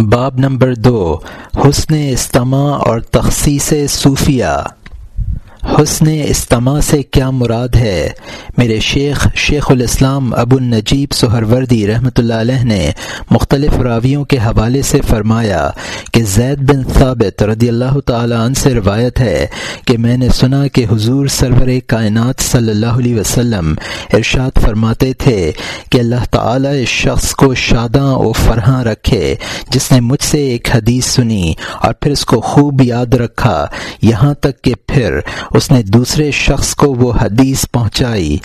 باب نمبر دو حسن استماع اور تخصیص صوفیہ۔ حسن استماع سے کیا مراد ہے؟ میرے شیخ شیخ الاسلام ابو النجیب سہروردی رحمۃ اللہ علیہ نے مختلف راویوں کے حوالے سے فرمایا کہ زید بن ثابت رضی اللہ تعالی عنہ سے روایت ہے کہ میں نے سنا کہ حضور سرور کائنات صلی اللہ علیہ وسلم ارشاد فرماتے تھے کہ اللہ تعالی اس شخص کو شاداں و فرحاں رکھے، جس نے مجھ سے ایک حدیث سنی اور پھر اس کو خوب یاد رکھا۔ یہاں تک کہ پھر اس نے دوسرے شخص کو وہ حدیث پہنچائی۔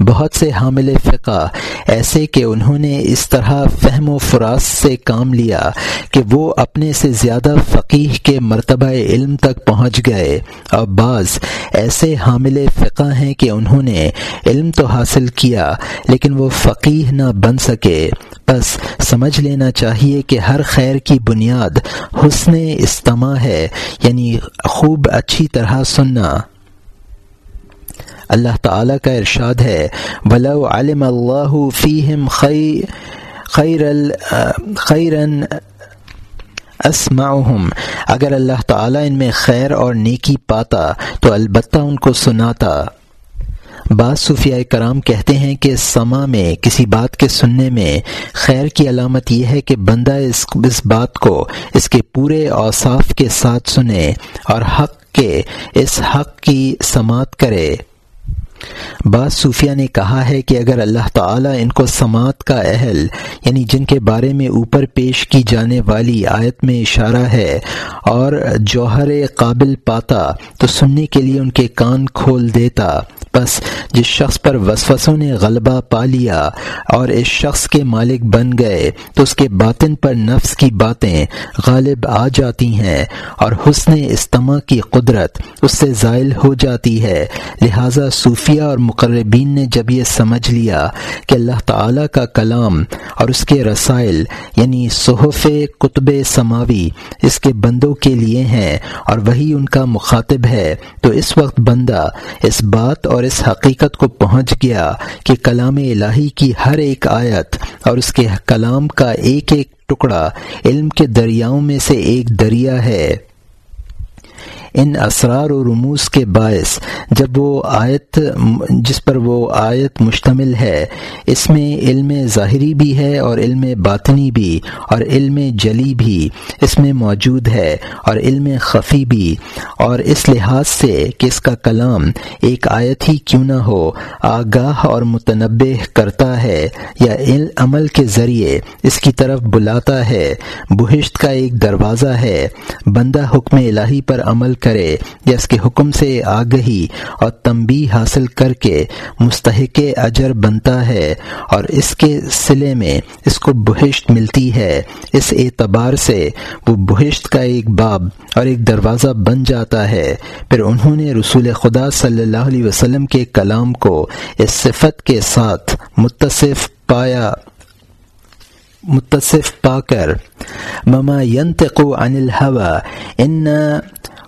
بہت سے حامل فقہ ایسے کہ انہوں نے اس طرح فہم و فراس سے کام لیا کہ وہ اپنے سے زیادہ فقیح کے مرتبہ علم تک پہنچ گئے۔ اور بعض ایسے حامل فقہ ہیں کہ انہوں نے علم تو حاصل کیا لیکن وہ فقیح نہ بن سکے۔ بس سمجھ لینا چاہیے کہ ہر خیر کی بنیاد حسن استماع ہے یعنی خوب اچھی طرح سننا۔ اللہ تعالیٰ کا ارشاد ہے، ولو علم اللہ فیہم خیر خیرن اسمعہم اگر اللہ تعالیٰ ان میں خیر اور نیکی پاتا، تو البتہ ان کو سناتا۔ بعض صوفیہ کرام کہتے ہیں کہ سما میں، کسی بات کے سننے میں خیر کی علامت یہ ہے کہ بندہ اس اس بات کو اس کے پورے اوصاف کے ساتھ سنے اور حق کے، اس حق کی سماعت کرے۔ بعض صوفیہ نے کہا ہے کہ اگر اللہ تعالیٰ ان کو سماعت کا اہل یعنی جن کے بارے میں اوپر پیش کی جانے والی آیت میں اشارہ ہے اور جوہر قابل پاتا، تو سننے کے لیے ان کے کان کھول دیتا۔ بس جس شخص پر وسوسوں نے غلبہ پا لیا اور اس شخص کے مالک بن گئے، تو اس کے باطن پر نفس کی باتیں غالب آ جاتی ہیں اور حسن استماع کی قدرت اس سے زائل ہو جاتی ہے۔ لہذا صوفیہ اور مقربین نے جب یہ سمجھ لیا کہ اللہ تعالی کا کلام اور اس کے رسائل یعنی صحف کتب سماوی اس کے بندوں کے لیے ہیں اور وہی ان کا مخاطب ہے، تو اس وقت بندہ اس بات اور اس حقیقت کو پہنچ گیا کہ کلام الہی کی ہر ایک آیت اور اس کے کلام کا ایک ایک ٹکڑا علم کے دریاؤں میں سے ایک دریا ہے۔ ان اسرار و رموز کے باعث جب وہ آیت جس پر وہ آیت مشتمل ہے، اس میں علم ظاہری بھی ہے اور علم باطنی بھی اور علم جلی بھی اس میں موجود ہے اور علم خفی بھی اور اس لحاظ سے کہ اس کا کلام ایک آیت ہی کیوں نہ ہو، آگاہ اور متنبع کرتا ہے یا عمل کے ذریعے اس کی طرف بلاتا ہے، بہشت کا ایک دروازہ ہے، بندہ حکم الہی پر عمل کرے یا اس کے حکم سے آگہی اور تمبی حاصل کر کے مستحق اجر بنتا ہے اور اس کے سلے میں اس کو بہشت ملتی ہے۔ اس اعتبار سے وہ بہشت کا ایک باب اور ایک دروازہ بن جاتا ہے۔ پھر انہوں نے رسول خدا صلی اللہ علیہ وسلم کے کلام کو اس صفت کے ساتھ متصف پایا، متصف پا کر، مما ينطق عن الهوى ان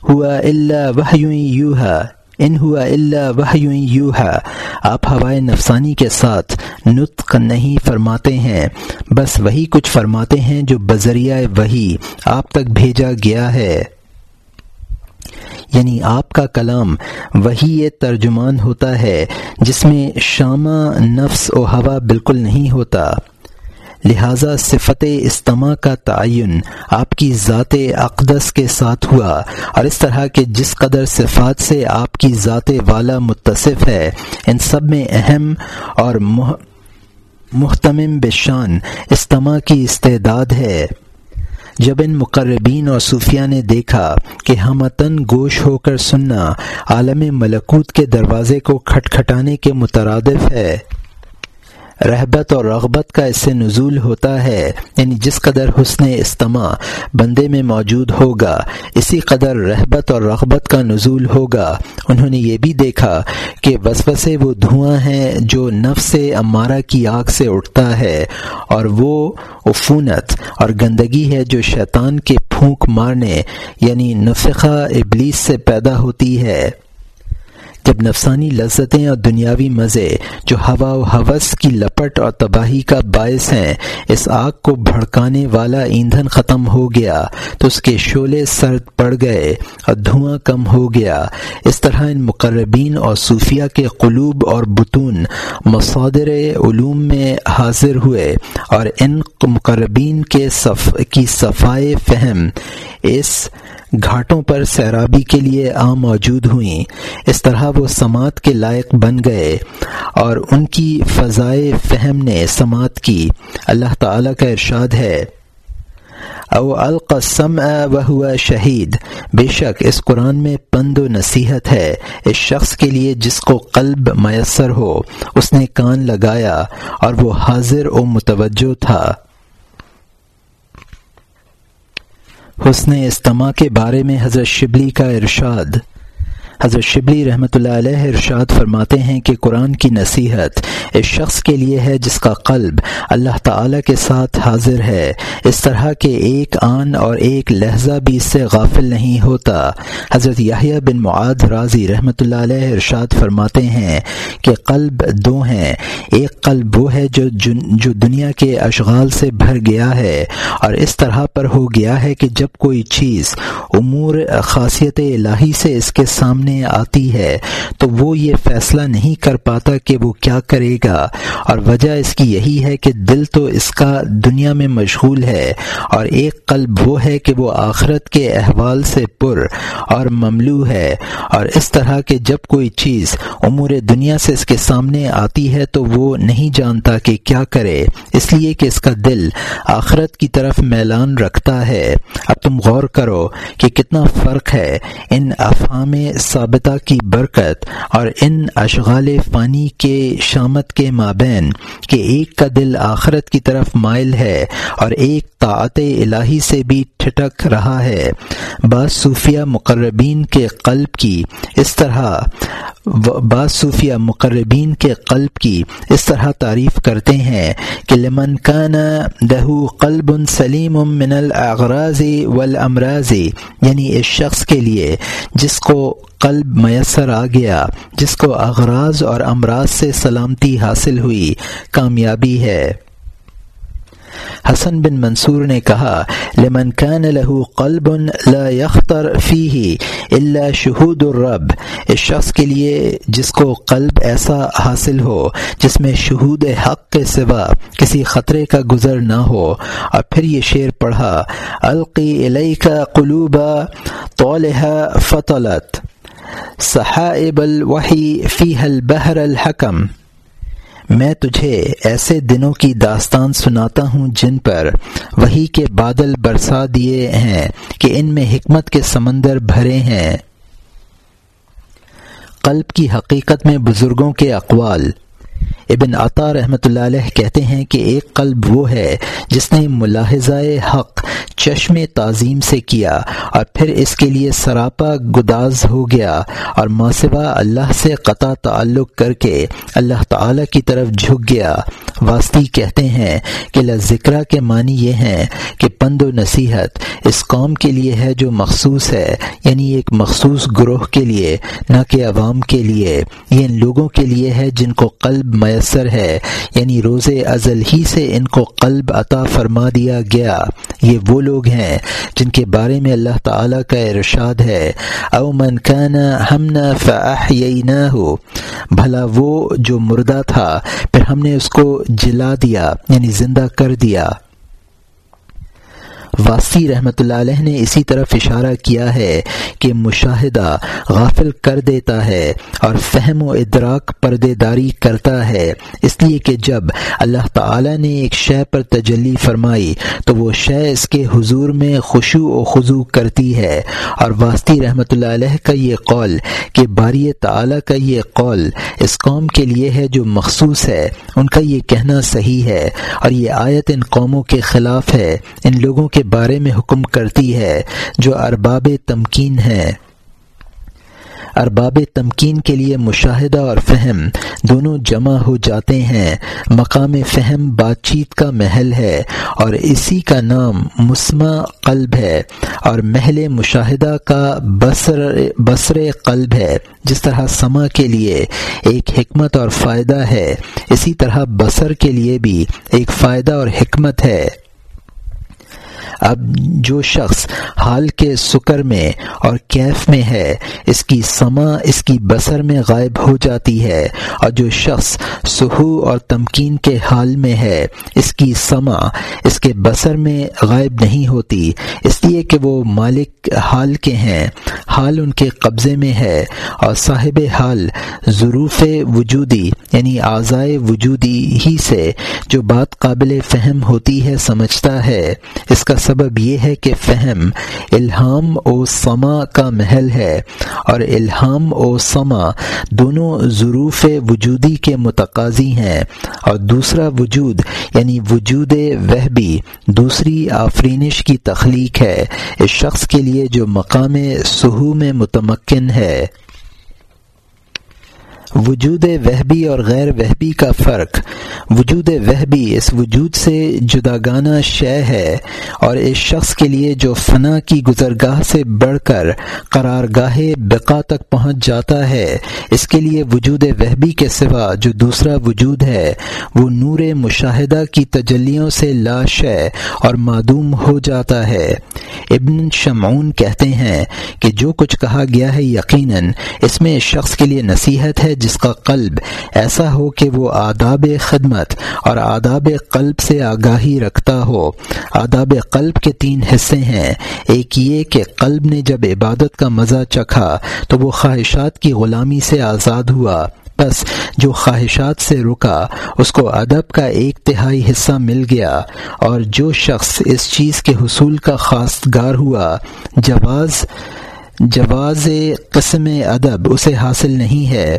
ہوا اللہ یوہا ان ہوا اللہ یوہا آپ ہوائے نفسانی کے ساتھ نطق نہیں فرماتے ہیں، بس وہی کچھ فرماتے ہیں جو بذریعہ وہی آپ تک بھیجا گیا ہے۔ یعنی آپ کا کلام وہی یہ ترجمان ہوتا ہے، جس میں شامہ نفس و ہوا بالکل نہیں ہوتا۔ لہذا صفت استماع کا تعین آپ کی ذات اقدس کے ساتھ ہوا اور اس طرح کے جس قدر صفات سے آپ کی ذات والا متصف ہے، ان سب میں اہم اور محتمم بشان استماع کی استعداد ہے۔ جب ان مقربین اور صوفیہ نے دیکھا کہ ہمتن گوش ہو کر سننا عالم ملکوت کے دروازے کو کھٹکھٹانے کے مترادف ہے۔ رحبت اور رغبت کا اس سے نزول ہوتا ہے۔ یعنی جس قدر حسن استماع بندے میں موجود ہوگا، اسی قدر رحبت اور رغبت کا نزول ہوگا۔ انہوں نے یہ بھی دیکھا کہ وسوسے وہ دھواں ہیں جو نفس امارہ کی آگ سے اٹھتا ہے، اور وہ عفونت اور گندگی ہے جو شیطان کے پھونک مارنے یعنی نفقہ ابلیس سے پیدا ہوتی ہے۔ جب نفسانی لذتیں اور دنیاوی مزے جو ہوا و حوث کی لپٹ اور تباہی کا باعث ہیں، اس آگ کو بھڑکانے والا ایندھن ختم ہو گیا، تو اس کے شعلے سرد پڑ گئے اور دھواں کم ہو گیا۔ اس طرح ان مقربین اور صوفیہ کے قلوب اور بتون مصادر علوم میں حاضر ہوئے اور ان مقربین کے صف کی صفائے فہم، اس گھاٹوں پر سیرابی کے لیے عام موجود ہوئیں۔ اس طرح وہ سماعت کے لائق بن گئے اور ان کی فضائے فہم نے سماعت کی۔ اللہ تعالی کا ارشاد ہے۔ او القسم و شہید۔ بے شک اس قرآن میں پند و نصیحت ہے۔ اس شخص کے لیے جس کو قلب میسر ہو، اس نے کان لگایا اور وہ حاضر و متوجہ تھا۔ حسن استماع کے بارے میں حضرت شبلی کا ارشاد۔ حضرت شبلی رحمۃ اللہ علیہ ارشاد فرماتے ہیں کہ قرآن کی نصیحت اس شخص کے لیے ہے جس کا قلب اللہ تعالی کے ساتھ حاضر ہے۔ اس طرح کے ایک آن اور ایک لہجہ بھی اس سے غافل نہیں ہوتا۔ حضرت یاہیہ بن معاد راضی رحمۃ اللہ علیہ ارشاد فرماتے ہیں کہ قلب دو ہیں۔ ایک قلب وہ ہے جو جو دنیا کے اشغال سے بھر گیا ہے اور اس طرح پر ہو گیا ہے کہ جب کوئی چیز امور خاصیت الہی سے اس کے سامنے آتی ہے، تو وہ یہ فیصلہ نہیں کر پاتا کہ وہ کیا کرے گا۔ اور وجہ اس کی یہی ہے کہ دل تو اس کا دنیا میں مشغول ہے، اور ایک قلب وہ ہے کہ وہ آخرت کے احوال سے پر اور مملو ہے۔ اور اس طرح کہ جب کوئی چیز امور دنیا سے اس کے سامنے آتی ہے، تو وہ نہیں جانتا کہ کیا کرے۔ اس لیے کہ اس کا دل آخرت کی طرف میلان رکھتا ہے۔ اب تم غور کرو کہ کتنا فرق ہے ان افہام ثابتہ کی برکت اور ان اشغال فانی کے شامت کے مابین کہ ایک کا دل آخرت کی طرف مائل ہے اور ایک طاعت الہی سے بھی ٹھٹک رہا ہے۔ بعض صوفیہ مقربین کے قلب کی اس طرح بعض صوفیہ مقربین کے قلب کی اس طرح تعریف کرتے ہیں کہ لمن کان دہو قلب سلیم من الاغراض والامراض یعنی اس شخص کے لیے جس کو قلب میسر آ گیا، جس کو اغراض اور امراض سے سلامتی حاصل ہوئی، کامیابی ہے۔ حسن بن منصور نے کہا، لمن كان له قلب لا يخطر فيه الا شهود الرب، اس شخص کے لیے جس کو قلب ایسا حاصل ہو، جس میں شہود حق کے سوا کسی خطرے کا گزر نہ ہو۔ اور پھر یہ شعر پڑھا، القی الیک قلوبا طولها فطلت صحائب الوحی فی البحر الحکم۔ میں تجھے ایسے دنوں کی داستان سناتا ہوں جن پر وہی کے بادل برسا دیے ہیں کہ ان میں حکمت کے سمندر بھرے ہیں۔ قلب کی حقیقت میں بزرگوں کے اقوال۔ ابن عطا رحمۃ اللہ علیہ کہتے ہیں کہ ایک قلب وہ ہے جس نے ملاحظہ حق چشم تعظیم سے کیا اور پھر اس کے لیے سراپا گداز ہو گیا اور ماسوا اللہ سے قطع تعلق کر کے اللہ تعالی کی طرف جھک گیا۔ واسطی کہتے ہیں کہ ذکر کے معنی یہ ہیں کہ پند و نصیحت اس قوم کے لیے ہے جو مخصوص ہے یعنی ایک مخصوص گروہ کے لیے، نہ کہ عوام کے لیے۔ یہ ان لوگوں کے لیے ہے جن کو قلب میسر ہے۔ یعنی روز ازل ہی سے ان کو قلب عطا فرما دیا گیا۔ یہ وہ لوگ ہیں جن کے بارے میں اللہ تعالیٰ کا ارشاد ہے۔ او من کان ہم نہ ہو بھلا وہ جو مردہ تھا، پھر ہم نے اس کو جلا دیا یعنی زندہ کر دیا۔ واسی رحمۃ اللہ علیہ نے اسی طرف اشارہ کیا ہے کہ مشاہدہ غافل کر دیتا ہے اور فہم و ادراک پردے داری کرتا ہے۔ اس لیے کہ جب اللہ تعالی نے ایک شے پر تجلی فرمائی تو وہ شے اس کے حضور میں خوشو و خضو کرتی ہے۔ اور واسطی رحمۃ اللہ علیہ کا یہ قول کہ باری تعالی کا یہ قول اس قوم کے لیے ہے جو مخصوص ہے، ان کا یہ کہنا صحیح ہے۔ اور یہ آیت ان قوموں کے خلاف ہے، ان لوگوں کے بارے میں حکم کرتی ہے، جو ارباب تمکین ہیں۔ ارباب تمکین کے لیے مشاہدہ اور فہم دونوں جمع ہو جاتے ہیں۔ مقام فہم بات چیت کا محل ہے اور اسی کا نام مسمہ قلب ہے اور محل مشاہدہ کا بصر بصر قلب ہے۔ جس طرح سما کے لیے ایک حکمت اور فائدہ ہے، اسی طرح بصر کے لیے بھی ایک فائدہ اور حکمت ہے۔ اب جو شخص حال کے سکر میں اور کیف میں ہے، اس کی سما، اس کی بسر میں غائب ہو جاتی ہے، اور جو شخص سہو اور تمکین کے حال میں ہے، اس کی سما، اس کے بسر میں غائب نہیں ہوتی، اس لیے کہ وہ مالک حال کے ہیں، حال ان کے قبضے میں ہے، اور صاحب حال ظروف وجودی یعنی اعضائے وجودی ہی سے، جو بات قابل فہم ہوتی ہے، سمجھتا ہے، اس کا سبب یہ ہے کہ فہم، الہام و سما کا محل ہے اور الہام و سما دونوں ظروف وجودی کے متقاضی ہیں اور دوسرا وجود یعنی وجود وہبی، دوسری آفرینش کی تخلیق ہے اس شخص کے لیے جو مقام سہو میں متمکن ہے۔ وجود وہبی اور غیر وہبی کا فرق۔ وجود وہبی اس وجود سے جداگانہ شے ہے اور اس شخص کے لیے جو فنا کی گزرگاہ سے بڑھ کر قرار گاہ بقا تک پہنچ جاتا ہے، اس کے لیے وجود وہبی کے سوا جو دوسرا وجود ہے، وہ نور مشاہدہ کی تجلیوں سے لاش ہے اور معدوم ہو جاتا ہے۔ ابن شمعون کہتے ہیں کہ جو کچھ کہا گیا ہے یقیناً اس میں اس شخص کے لیے نصیحت ہے جس کا قلب ایسا ہو کہ وہ آداب خدمت اور آداب قلب سے آگاہی رکھتا ہو۔ آداب قلب کے تین حصے ہیں۔ ایک یہ کہ قلب نے جب عبادت کا مزہ چکھا تو وہ خواہشات کی غلامی سے آزاد ہوا۔ بس جو خواہشات سے رکا، اس کو ادب کا ایک تہائی حصہ مل گیا۔ اور جو شخص اس چیز کے حصول کا خاص گار ہوا، جواز جواز قسم ادب اسے حاصل نہیں ہے۔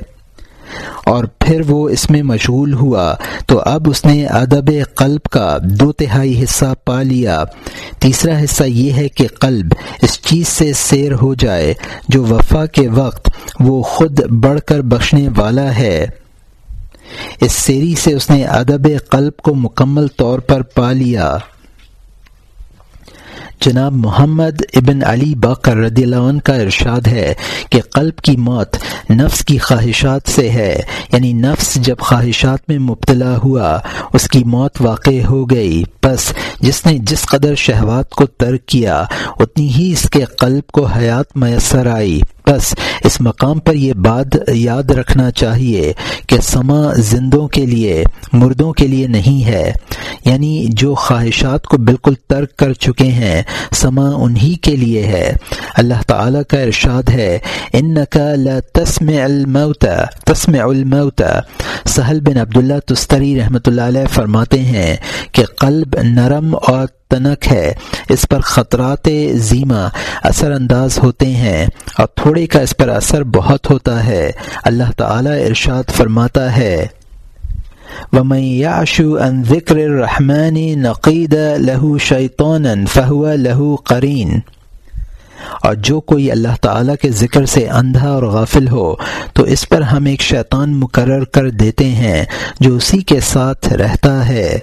اور پھر وہ اس میں مشغول ہوا۔ تو اب اس نے ادب قلب کا دو تہائی حصہ پا لیا۔ تیسرا حصہ یہ ہے کہ قلب اس چیز سے سیر ہو جائے جو وفا کے وقت وہ خود بڑھ کر بخشنے والا ہے۔ اس سیری سے اس نے ادب قلب کو مکمل طور پر پا لیا۔ جناب محمد ابن علی باقر رضی اللہ عنہ کا ارشاد ہے کہ قلب کی موت نفس کی خواہشات سے ہے یعنی نفس جب خواہشات میں مبتلا ہوا، اس کی موت واقع ہو گئی۔ بس جس نے جس قدر شہوات کو ترک کیا، اتنی ہی اس کے قلب کو حیات میسر آئی۔ بس اس مقام پر یہ بات یاد رکھنا چاہیے کہ سما زندوں کے لیے، مردوں کے لیے نہیں ہے۔ یعنی جو خواہشات کو بالکل ترک کر چکے ہیں سما انہی کے لیے ہے۔ اللہ تعالی کا ارشاد ہے ان لا تسمع الموت تسمع الموت۔ سہل بن عبداللہ تستری رحمۃ اللہ علیہ فرماتے ہیں کہ قلب نرم اور تنک ہے۔ اس پر خطرات زیمہ اثر انداز ہوتے ہیں اور تھوڑے کا اس پر اثر بہت ہوتا ہے۔ اللہ تعالی ارشاد فرماتا ہے۔ ومن يعش عن ذكر الرحمن نقید له شیطانا فهو له قرین اور جو کوئی اللہ تعالیٰ کے ذکر سے اندھا اور غافل ہو، تو اس پر ہم ایک شیطان مقرر کر دیتے ہیں جو اسی کے ساتھ رہتا ہے۔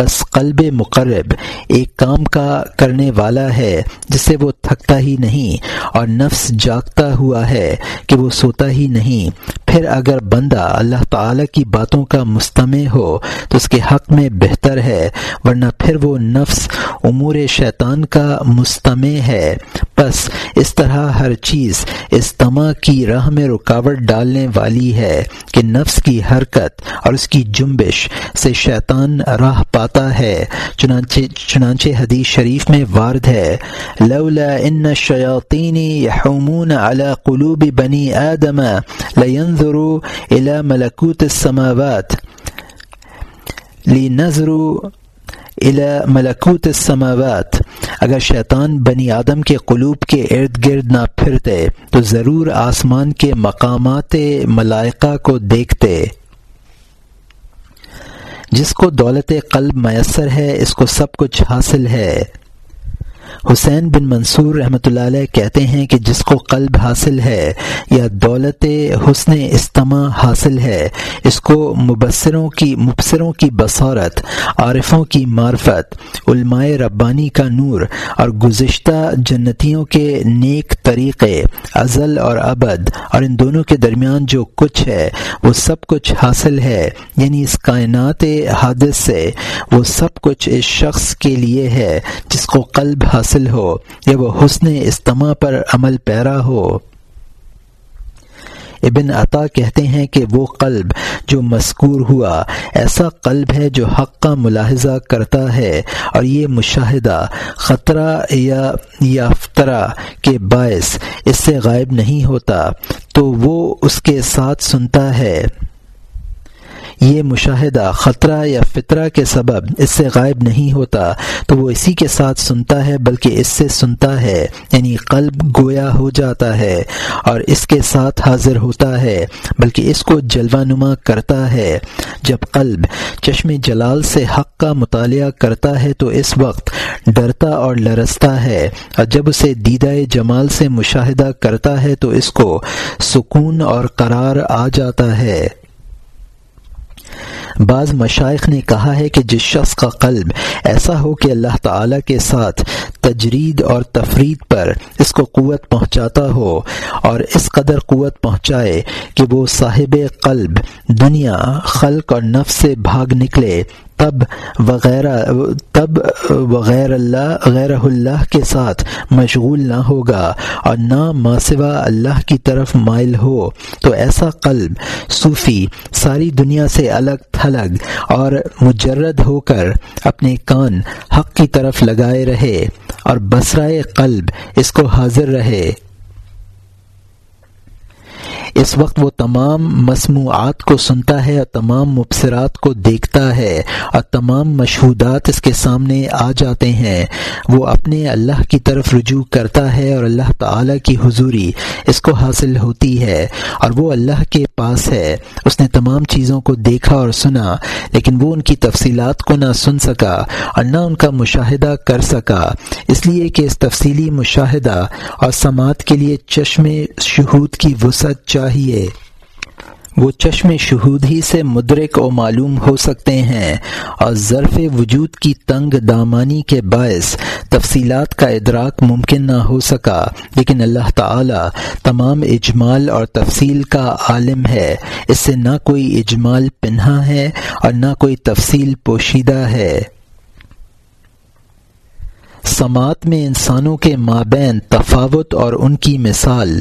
بس قلب مقرب ایک کام کا کرنے والا ہے جس سے وہ تھکتا ہی نہیں اور نفس جاگتا ہوا ہے کہ وہ سوتا ہی نہیں پھر اگر بندہ اللہ تعالی کی باتوں کا مستمع ہو تو اس کے حق میں بہتر ہے، ورنہ پھر وہ نفس امور شیطان کا مستمع ہے۔ بس اس طرح ہر چیز استماع کی راہ میں رکاوٹ ڈالنے والی ہے کہ نفس کی حرکت اور اس کی جنبش سے شیطان راہ پاتا ہے۔ چنانچہ چنانچہ حدیث شریف میں وارد ہے، لولا ان شیاطینی یحومون علی قلوب بنی آدم لینظروا الى ملکوت السماوات. لنظروا ملکوت السماوات. اگر شیطان بنی آدم کے قلوب کے ارد گرد نہ پھرتے، تو ضرور آسمان کے مقامات ملائقہ کو دیکھتے۔ جس کو دولت قلب میسر ہے، اس کو سب کچھ حاصل ہے۔ حسین بن منصور رحمۃ اللہ علیہ کہتے ہیں کہ جس کو قلب حاصل ہے یا دولت حسن استماع حاصل ہے، اس کو مبصروں کی مبصروں کی بصورت عارفوں کی معرفت، علماء ربانی کا نور اور گزشتہ جنتیوں کے نیک طریقے، ازل اور ابد اور ان دونوں کے درمیان جو کچھ ہے، وہ سب کچھ حاصل ہے یعنی اس کائنات حادث سے، وہ سب کچھ اس شخص کے لیے ہے جس کو قلب حاصل حاصل ہو یا وہ حسن استماع پر عمل پیرا ہو۔ ابن عطا کہتے ہیں کہ وہ قلب جو مذکور ہوا، ایسا قلب ہے جو حق کا ملاحظہ کرتا ہے، اور یہ مشاہدہ، خطرہ یا یافترا کے باعث اس سے غائب نہیں ہوتا، تو وہ اس کے ساتھ سنتا ہے۔ یہ مشاہدہ خطرہ یا فطرہ کے سبب اس سے غائب نہیں ہوتا، تو وہ اسی کے ساتھ سنتا ہے بلکہ اس سے سنتا ہے یعنی قلب گویا ہو جاتا ہے اور اس کے ساتھ حاضر ہوتا ہے، بلکہ اس کو جلوہ نما کرتا ہے۔ جب قلب چشم جلال سے حق کا مطالعہ کرتا ہے تو اس وقت ڈرتا اور لرستا ہے اور جب اسے دیدہ جمال سے مشاہدہ کرتا ہے تو اس کو سکون اور قرار آ جاتا ہے۔ بعض مشائق نے کہا ہے کہ جس شخص کا قلب ایسا ہو کہ اللہ تعالی کے ساتھ تجرید اور تفرید پر اس کو قوت پہنچاتا ہو اور اس قدر قوت پہنچائے کہ وہ صاحب قلب دنیا، خلق اور نفس سے بھاگ نکلے تب وغیرہ تب وغیر اللہ غیر اللہ کے ساتھ مشغول نہ ہوگا اور نہ ماسوا اللہ کی طرف مائل ہو۔ تو ایسا قلب صوفی ساری دنیا سے الگ تھلگ اور مجرد ہو کر اپنے کان حق کی طرف لگائے رہے اور بسرائے قلب اس کو حاضر رہے۔ اس وقت وہ تمام مصنوعات کو سنتا ہے اور تمام مبصرات کو دیکھتا ہے اور تمام مشہودات اس کے سامنے آ جاتے ہیں۔ وہ اپنے اللہ کی طرف رجوع کرتا ہے اور اللہ تعالی کی حضوری اس کو حاصل ہوتی ہے اور وہ اللہ کے پاس ہے۔ اس نے تمام چیزوں کو دیکھا اور سنا، لیکن وہ ان کی تفصیلات کو نہ سن سکا اور نہ ان کا مشاہدہ کر سکا۔ اس لیے کہ اس تفصیلی مشاہدہ اور سماعت کے لیے چشم شہود کی وسعت چاہیے۔ وہ چشم شہود ہی سے مدرک و معلوم ہو سکتے ہیں اور ظرف وجود کی تنگ دامانی کے باعث تفصیلات کا ادراک ممکن نہ ہو سکا۔ لیکن اللہ تعالی تمام اجمال اور تفصیل کا عالم ہے۔ اس سے نہ کوئی اجمال پنہا ہے اور نہ کوئی تفصیل پوشیدہ ہے۔ سماعت میں انسانوں کے مابین تفاوت اور ان کی مثال۔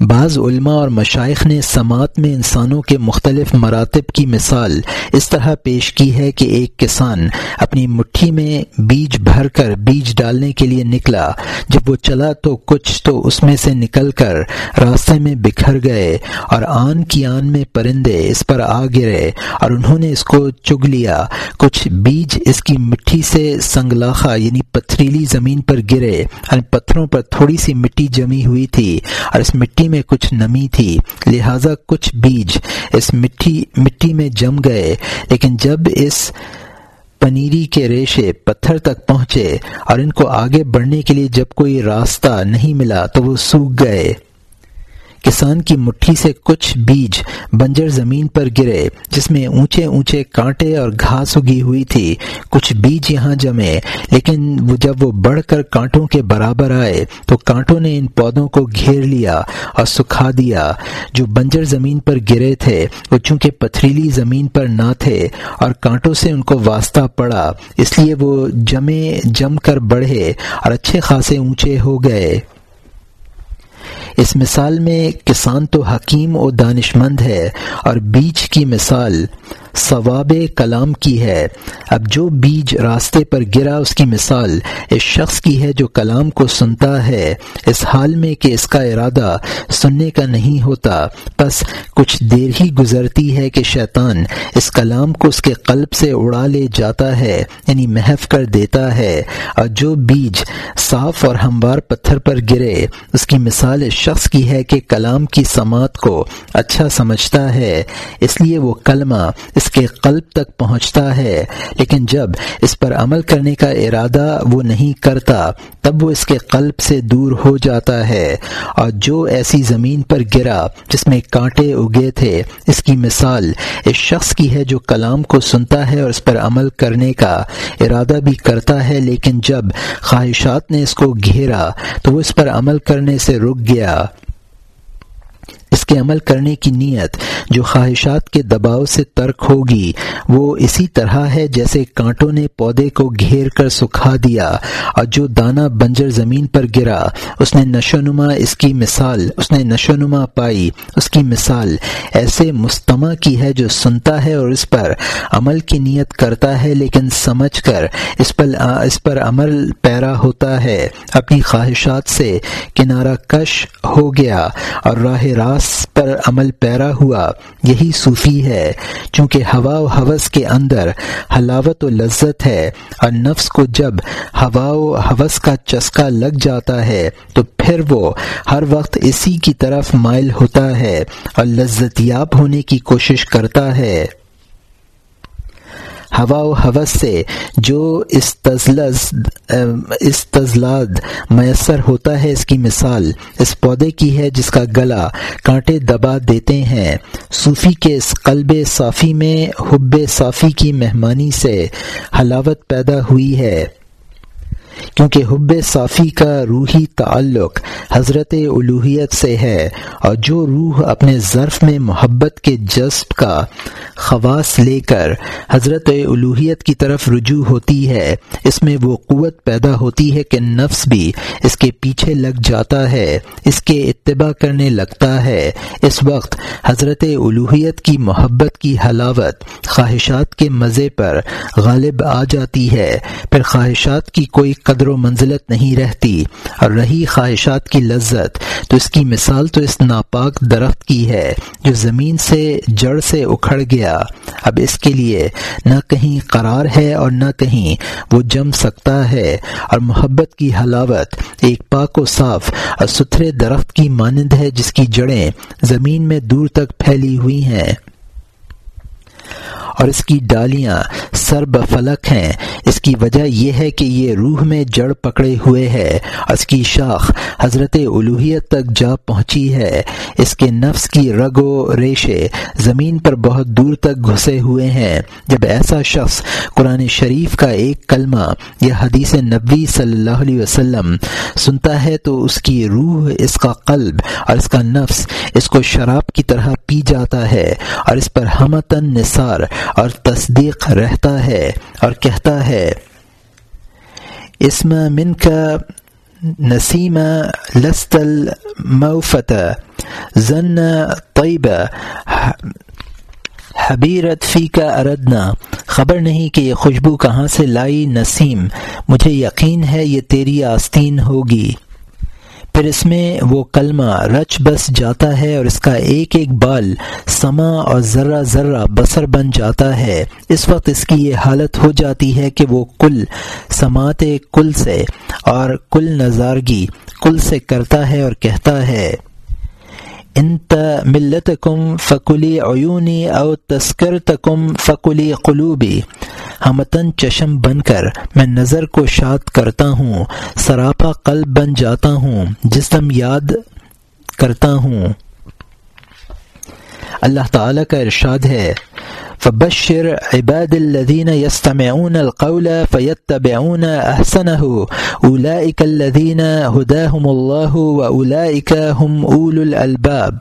بعض علماء اور مشائق نے سماعت میں انسانوں کے مختلف مراتب کی مثال اس طرح پیش کی ہے کہ ایک کسان اپنی مٹھی میں بیج بھر کر بیج ڈالنے کے لیے نکلا۔ جب وہ چلا تو کچھ تو اس میں سے نکل کر راستے میں بکھر گئے اور آن کی آن میں پرندے اس پر آ گرے اور انہوں نے اس کو چگ لیا۔ کچھ بیج اس کی مٹھی سے سنگلاخا یعنی پتھریلی زمین پر گرے۔ اور پتھروں پر تھوڑی سی مٹی جمی ہوئی تھی اور اس مٹی میں کچھ نمی تھی، لہذا کچھ بیج اس مٹی مٹی میں جم گئے۔ لیکن جب اس پنیری کے ریشے پتھر تک پہنچے اور ان کو آگے بڑھنے کے لیے جب کوئی راستہ نہیں ملا تو وہ سوکھ گئے۔ کسان کی مٹھی سے کچھ بیج بنجر زمین پر گرے، جس میں اونچے اونچے کانٹے اور گھاس اگی ہوئی تھی۔ کچھ بیج یہاں جمے، لیکن جب وہ بڑھ کر کانٹوں کے برابر آئے، تو کانٹوں نے ان پودوں کو گھیر لیا اور سکھا دیا۔ جو بنجر زمین پر گرے تھے، وہ چونکہ پتھریلی زمین پر نہ تھے، اور کانٹوں سے ان کو واسطہ پڑا۔ اس لیے وہ جمے، جم کر بڑھے اور اچھے خاصے اونچے ہو گئے۔ اس مثال میں کسان تو حکیم و دانش مند ہے اور بیچ کی مثال ثواب کلام کی ہے۔ اب جو بیج راستے پر گرا، اس کی مثال اس شخص کی ہے جو کلام کو سنتا ہے۔ اس حال میں کہ اس کا ارادہ سننے کا نہیں ہوتا بس کچھ دیر ہی گزرتی ہے کہ شیطان اس کلام کو اس کے قلب سے اڑا لے جاتا ہے یعنی محف کر دیتا ہے۔ اور جو بیج صاف اور ہموار پتھر پر گرے، اس کی مثال اس شخص کی ہے کہ کلام کی سماعت کو اچھا سمجھتا ہے، اس لیے وہ کلمہ اس کے قلب تک پہنچتا ہے، لیکن جب اس پر عمل کرنے کا ارادہ وہ نہیں کرتا، تب وہ اس کے قلب سے دور ہو جاتا ہے۔ اور جو ایسی زمین پر گرا جس میں کانٹے اگے تھے، اس کی مثال اس شخص کی ہے جو کلام کو سنتا ہے اور اس پر عمل کرنے کا ارادہ بھی کرتا ہے، لیکن جب خواہشات نے اس کو گھیرا تو وہ اس پر عمل کرنے سے رک گیا۔ تھا اس کے عمل کرنے کی نیت جو خواہشات کے دباؤ سے ترک ہوگی، وہ اسی طرح ہے جیسے کانٹوں نے پودے کو گھیر کر سکھا دیا اور جو دانہ بنجر زمین پر گرا، اس نے نشو نما اس کی مثال، اس نے نشو نما پائی، اس کی مثال ایسے مستمع کی ہے جو سنتا ہے اور اس پر عمل کی نیت کرتا ہے، لیکن سمجھ کر اس پر اس پر عمل پیرا ہوتا ہے۔ اپنی خواہشات سے کنارہ کش ہو گیا اور راہ حواس پر عمل پیرا ہوا۔ یہی صوفی ہے، چونکہ ہوا و حوث کے اندر حلاوت و لذت ہے اور نفس کو جب ہوا و حوث کا چسکا لگ جاتا ہے، تو پھر وہ ہر وقت اسی کی طرف مائل ہوتا ہے اور لذت یاب ہونے کی کوشش کرتا ہے۔ ہوا و حوث سے جو استضلاد میسر ہوتا ہے، اس کی مثال اس پودے کی ہے، جس کا گلا کانٹے دبا دیتے ہیں۔ صوفی کے اس قلب صافی میں، حب صافی کی مہمانی سے حلاوت پیدا ہوئی ہے۔ کیونکہ حب صافی کا روحی تعلق حضرت الوحیت سے ہے اور جو روح اپنے ظرف میں محبت کے جذب کا خواص لے کر حضرت الوحیت کی طرف رجوع ہوتی ہے، اس میں وہ قوت پیدا ہوتی ہے کہ نفس بھی اس کے پیچھے لگ جاتا ہے، اس کے اتباع کرنے لگتا ہے۔ اس وقت حضرت الوحیت کی محبت کی حلاوت خواہشات کے مزے پر غالب آ جاتی ہے۔ پھر خواہشات کی کوئی قدر و منزلت نہیں رہتی اور رہی خواہشات کی لذت۔ تو اس کی مثال تو اس ناپاک درخت کی ہے جو زمین سے، جڑ سے اکھڑ گیا۔ اب اس کے لیے نہ کہیں قرار ہے اور نہ کہیں وہ جم سکتا ہے۔ اور محبت کی حلاوت، ایک پاک و صاف اور ستھرے درخت کی مانند ہے جس کی جڑیں زمین میں دور تک پھیلی ہوئی ہیں۔ اور اس کی ڈالیاں سر بفلک ہیں۔ اس کی وجہ یہ ہے کہ یہ روح میں جڑ پکڑے ہوئے ہے۔ اس کی شاخ حضرت الوحیت تک جا پہنچی ہے۔ اس کے نفس کی رگ و ریشے زمین پر بہت دور تک گھسے ہوئے ہیں۔ جب ایسا شخص قرآن شریف کا ایک کلمہ یا حدیث نبوی صلی اللہ علیہ وسلم سنتا ہے تو اس کی روح، اس کا قلب اور اس کا نفس اس کو شراب کی طرح پی جاتا ہے اور اس پر ہمتن نثار اور تصدیق رہتا ہے اور کہتا ہے اسم من کا نسیم لستل موفت ضن طیب، حبیرت فی کا اردنا، خبر نہیں کہ یہ خوشبو کہاں سے لائی نسیم، مجھے یقین ہے یہ تیری آستین ہوگی۔ پھر اس میں وہ کلمہ رچ بس جاتا ہے اور اس کا ایک ایک بال سما اور ذرہ ذرہ بسر بن جاتا ہے۔ اس وقت اس کی یہ حالت ہو جاتی ہے کہ وہ کل سماعت کل سے اور کل نظارگی کل سے کرتا ہے اور کہتا ہے۔ انت ملتکم فکلی عیونی او تسکر تکم فکلی قلوبی. ہمتن چشم بن کر میں نظر کو شاد کرتا ہوں، سراپا قلب بن جاتا ہوں، جسم یاد کرتا ہوں۔ اللہ تعالیٰ کا ارشاد ہے فبشر عباد الذين يستمعون القول فيتبعون احسنه اولئك الذين هداهم الله واولئك هم اولو الالباب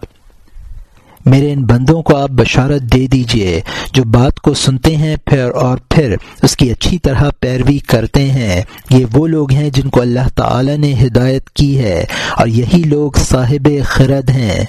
میرے ان بندوں کو آپ بشارت دے دیجیے جو بات کو سنتے ہیں پھر اور پھر اس کی اچھی طرح پیروی کرتے ہیں. یہ وہ لوگ ہیں جن کو اللہ تعالی نے ہدایت کی ہے اور یہی لوگ صاحب خرد ہیں.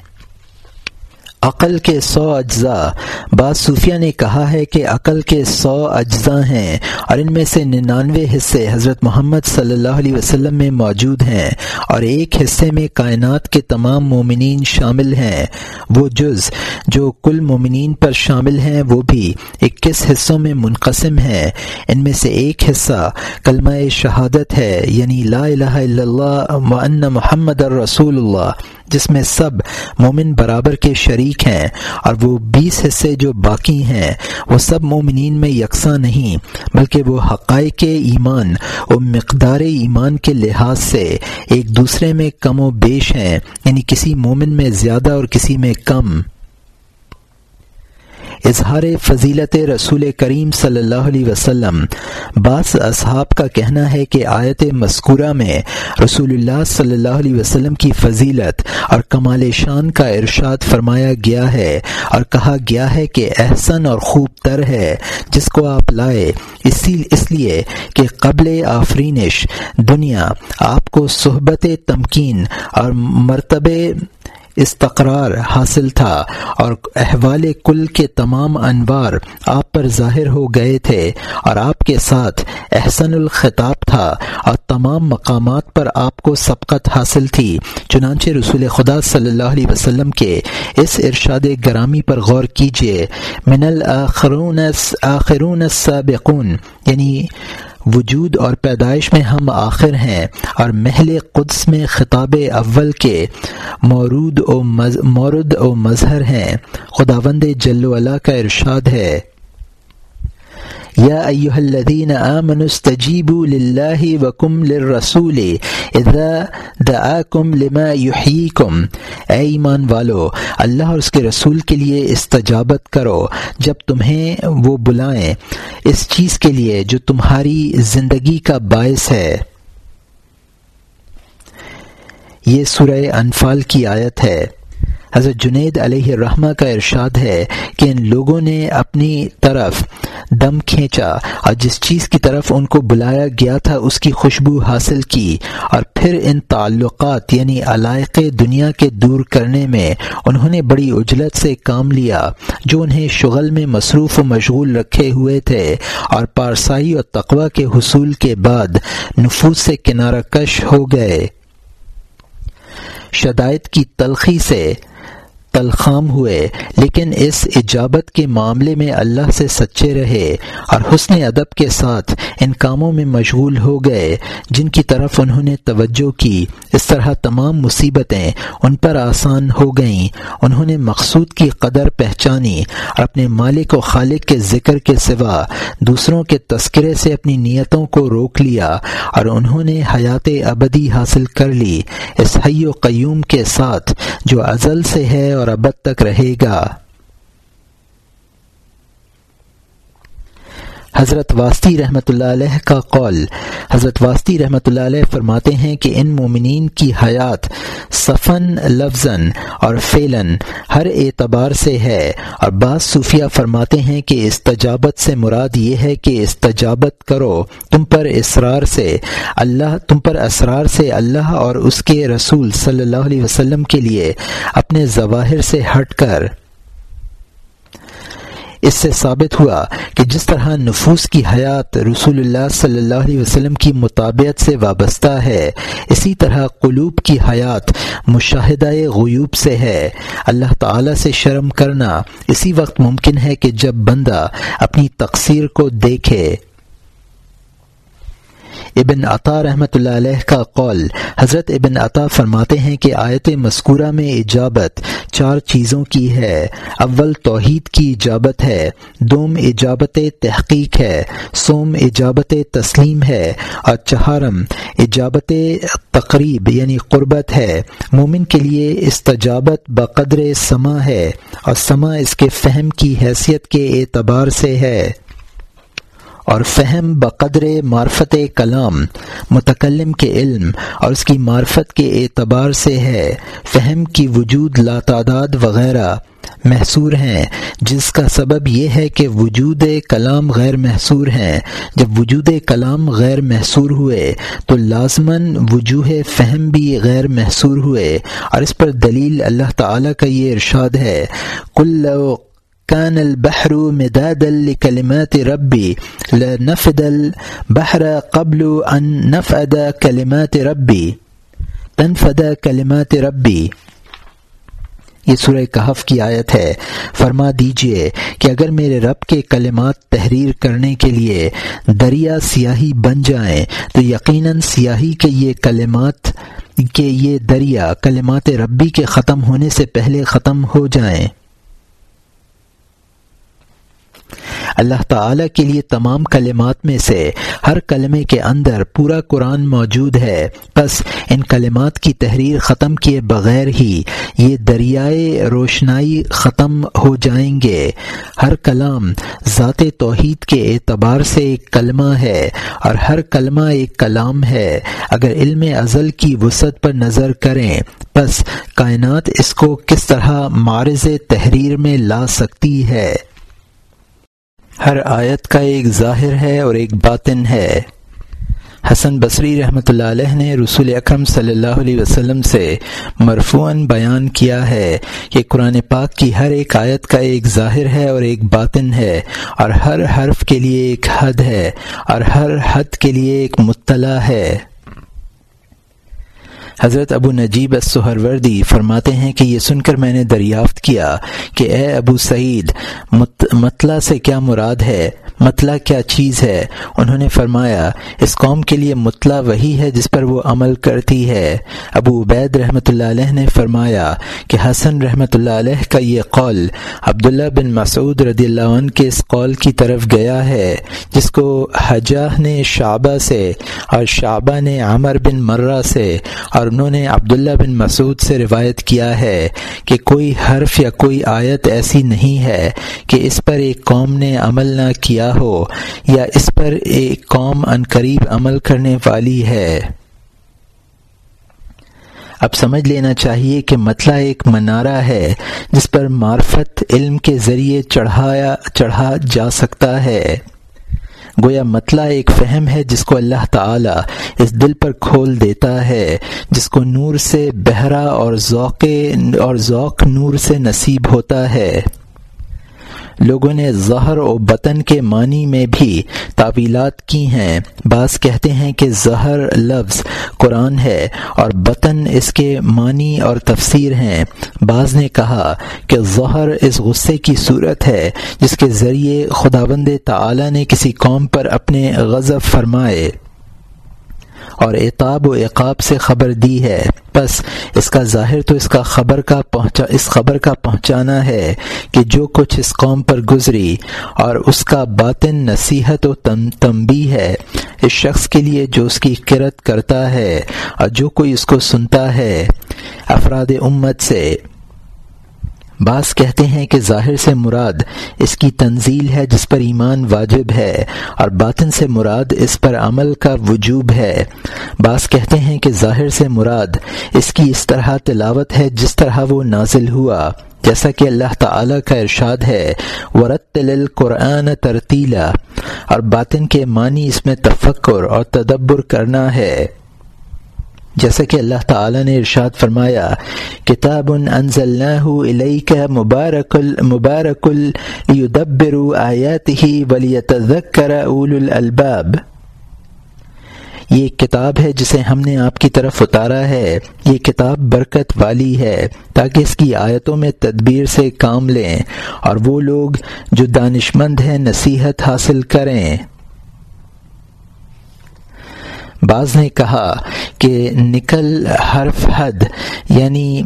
عقل کے سو اجزاء۔ بعض صوفیہ نے کہا ہے کہ عقل کے سو اجزاء ہیں اور ان میں سے ننانوے حصے حضرت محمد صلی اللہ علیہ وسلم میں موجود ہیں اور ایک حصے میں کائنات کے تمام مومنین شامل ہیں۔ وہ جز جو کل مومنین پر شامل ہیں وہ بھی اکیس حصوں میں منقسم ہیں۔ ان میں سے ایک حصہ کلمہ شہادت ہے یعنی لا الہ الا اللہ و ان محمد الرسول اللہ، جس میں سب مومن برابر کے شریک ہیں اور وہ بیس حصے جو باقی ہیں، وہ سب مومنین میں یکساں نہیں، بلکہ وہ حقائق ایمان اور مقدار ایمان کے لحاظ سے ایک دوسرے میں کم و بیش ہیں یعنی کسی مومن میں زیادہ اور کسی میں کم۔ اظہار فضیلت رسول کریم صلی اللہ علیہ وسلم۔ بعض اصحاب کا کہنا ہے کہ آیت مذکورہ میں رسول اللہ صلی اللہ علیہ وسلم کی فضیلت اور کمال شان کا ارشاد فرمایا گیا ہے اور کہا گیا ہے کہ احسن اور خوب تر ہے جس کو آپ لائے۔ اسی اس لیے کہ قبل آفرینش دنیا آپ کو صحبت تمکین اور مرتبے استقرار حاصل تھا اور احوال کل کے تمام انوار آپ پر ظاہر ہو گئے تھے اور آپ کے ساتھ احسن الخطاب تھا اور تمام مقامات پر آپ کو سبقت حاصل تھی۔ چنانچہ رسول خدا صلی اللہ علیہ وسلم کے اس ارشاد گرامی پر غور کیجیے۔ من الاخرون آخرون السابقون یعنی وجود اور پیدائش میں ہم آخر ہیں اور محل قدس میں خطاب اول کے مورود و مورد و مظہر ہیں۔ خداوند جل کا ارشاد ہے۔ یا ایوہ الذین آمنوا استجیبوا للہ وکم للرسول اذا دعاکم لما یحییکم اے ایمان والو، اللہ اور اس کے رسول کے لیے استجابت کرو۔ جب تمہیں وہ بلائیں، اس چیز کے لیے جو تمہاری زندگی کا باعث ہے۔ یہ سورہ انفال کی آیت ہے۔ حضرت جنید علیہ الرحمہ کا ارشاد ہے کہ ان لوگوں نے اپنی طرف دم کھینچا اور جس چیز کی طرف ان کو بلایا گیا تھا، اس کی خوشبو حاصل کی اور پھر ان تعلقات یعنی علائق دنیا کے دور کرنے میں انہوں نے بڑی اجلت سے کام لیا جو انہیں شغل میں مصروف و مشغول رکھے ہوئے تھے اور پارسائی اور تقوی کے حصول کے بعد نفوذ سے کنارہ کش ہو گئے۔ شدائد کی تلخی سے تلخام ہوئے، لیکن اس اجابت کے معاملے میں اللہ سے سچے رہے اور حسن ادب کے ساتھ ان کاموں میں مشغول ہو گئے، جن کی طرف انہوں نے توجہ کی۔ اس طرح تمام مصیبتیں ان پر آسان ہو گئیں۔ انہوں نے مقصود کی قدر پہچانی اور اپنے مالک و خالق کے ذکر کے سوا دوسروں کے تذکرے سے اپنی نیتوں کو روک لیا اور انہوں نے حیات ابدی حاصل کر لی۔ اس حی و قیوم کے ساتھ جو ازل سے ہے اور اور ابد تک رہے گا۔ حضرت واسطی رحمۃ اللہ علیہ کا قول۔ حضرت واسطی رحمۃ اللہ علیہ فرماتے ہیں کہ ان مومنین کی حیات صفن لفظ اور فیلن ہر اعتبار سے ہے۔ اور بعض صوفیہ فرماتے ہیں کہ استجابت سے مراد یہ ہے کہ استجابت کرو تم پر اسرار سے۔ اللہ تم پر اسرار سے اللہ اور اس کے رسول صلی اللہ علیہ وسلم کے لیے اپنے ظواہر سے ہٹ کر۔ اس سے ثابت ہوا کہ جس طرح نفوس کی حیات رسول اللہ صلی اللہ علیہ وسلم کی مطابعت سے وابستہ ہے، اسی طرح قلوب کی حیات مشاہدہ غیوب سے ہے۔ اللہ تعالی سے شرم کرنا اسی وقت ممکن ہے کہ جب بندہ اپنی تقصیر کو دیکھے۔ ابن عطا رحمۃ اللہ علیہ کا قول۔ حضرت ابن عطا فرماتے ہیں کہ آیت مذکورہ میں اجابت چار چیزوں کی ہے۔ اول توحید کی اجابت ہے، دوم اجابت تحقیق ہے، سوم اجابت تسلیم ہے، اور چہارم اجابت تقریب یعنی قربت ہے۔ مومن کے لیے استجابت بقدر سما ہے، اور سما اس کے فہم کی حیثیت کے اعتبار سے ہے۔ اور فہم بقدر معرفت کلام، متکلم کے علم، اور اس کی معرفت کے اعتبار سے ہے۔ فہم کی وجود لاتعداد وغیرہ محصور ہیں، جس کا سبب یہ ہے کہ وجود کلام غیر محصور ہیں۔ جب وجود کلام غیر محصور ہوئے، تو لازماً وجوہ فہم بھی غیر محصور ہوئے، اور اس پر دلیل اللہ تعالیٰ کا یہ ارشاد ہے۔ کل كان البحر مدادا لكلمات ربي لنفد البحر قبل ان نفد كلمات ربي. تنفد كلمات ربي. یہ سورہ کہف کی آیت ہے۔ فرما دیجیے کہ اگر میرے رب کے کلمات تحریر کرنے کے لیے دریا سیاہی بن جائیں، تو یقیناً سیاہی کے یہ کلمات کہ یہ دریا کلمات ربی کے ختم ہونے سے پہلے ختم ہو جائیں۔ اللہ تعالیٰ کے لیے تمام کلمات میں سے ہر کلمے کے اندر پورا قرآن موجود ہے۔ بس ان کلمات کی تحریر ختم کیے بغیر ہی یہ دریائے روشنائی ختم ہو جائیں گے۔ ہر کلام ذات توحید کے اعتبار سے ایک کلمہ ہے اور ہر کلمہ ایک کلام ہے۔ اگر علم ازل کی وسعت پر نظر کریں بس کائنات اس کو کس طرح معرض تحریر میں لا سکتی ہے؟ ہر آیت کا ایک ظاہر ہے اور ایک باطن ہے۔ حسن بصری رحمۃ اللہ علیہ نے رسول اکرم صلی اللہ علیہ وسلم سے مرفوعاً بیان کیا ہے کہ قرآن پاک کی ہر ایک آیت کا ایک ظاہر ہے اور ایک باطن ہے اور ہر حرف کے لیے ایک حد ہے اور ہر حد کے لیے ایک مطلع ہے۔ حضرت ابو نجیب السہروردی فرماتے ہیں کہ یہ سن کر میں نے دریافت کیا کہ اے ابو سعید مطلع سے کیا مراد ہے؟ مطلع کیا چیز ہے؟ انہوں نے فرمایا، اس قوم کے لیے مطلع وہی ہے جس پر وہ عمل کرتی ہے۔ ابو عبید رحمۃ اللہ علیہ نے فرمایا کہ حسن رحمۃ اللہ علیہ کا یہ قول عبداللہ بن مسعود رضی اللہ عنہ کے اس قول کی طرف گیا ہے، جس کو حجاہ نے شعبہ سے اور شعبہ نے عمر بن مرہ سے اور انہوں نے عبداللہ بن مسعود سے روایت کیا ہے کہ کوئی حرف یا کوئی آیت ایسی نہیں ہے کہ اس پر ایک قوم نے عمل نہ کیا ہو یا اس پر ایک قوم ان قریب عمل کرنے والی ہے۔ اب سمجھ لینا چاہیے کہ مطلع ایک منارہ ہے جس پر معرفت علم کے ذریعے چڑھایا چڑھا جا سکتا ہے۔ گویا مطلع ایک فہم ہے جس کو اللہ تعالی اس دل پر کھول دیتا ہے، جس کو نور سے بہرا اور ذوق اور ذوق نور سے نصیب ہوتا ہے۔ لوگوں نے زہر و بطن کے معنی میں بھی تعویلات کی ہیں۔ بعض کہتے ہیں کہ زہر لفظ قرآن ہے اور بطن اس کے معنی اور تفسیر ہیں۔ بعض نے کہا کہ زہر اس غصے کی صورت ہے جس کے ذریعے خدا بند تعالی نے کسی قوم پر اپنے غضب فرمائے۔ اور اعتاب و عقاب سے خبر دی ہے۔ بس اس کا ظاہر تو اس کا خبر کا پہنچا، اس خبر کا پہنچانا ہے کہ جو کچھ اس قوم پر گزری اور اس کا باطن نصیحت و تنبی ہے۔ اس شخص کے لیے جو اس کی قرت کرتا ہے اور جو کوئی اس کو سنتا ہے۔ افراد امت سے بعض کہتے ہیں کہ ظاہر سے مراد اس کی تنزیل ہے جس پر ایمان واجب ہے اور باطن سے مراد اس پر عمل کا وجوب ہے۔ بعض کہتے ہیں کہ ظاہر سے مراد اس کی اس طرح تلاوت ہے جس طرح وہ نازل ہوا۔ جیسا کہ اللہ تعالی کا ارشاد ہے ورت القرآن ترتیلا اور باطن کے معنی اس میں تفکر اور تدبر کرنا ہے۔ جیسا کہ اللہ تعالی نے ارشاد فرمایا کتاب انزلناہ الیک مبارک مبارک لیدبروا آیاته ولیتذکر اول الالباب۔ یہ ایک کتاب ہے جسے ہم نے آپ کی طرف اتارا ہے۔ یہ کتاب برکت والی ہے تاکہ اس کی آیتوں میں تدبیر سے کام لیں اور وہ لوگ جو دانشمند ہیں، نصیحت حاصل کریں۔ بعض نے کہا کہ نکل حرف حد یعنی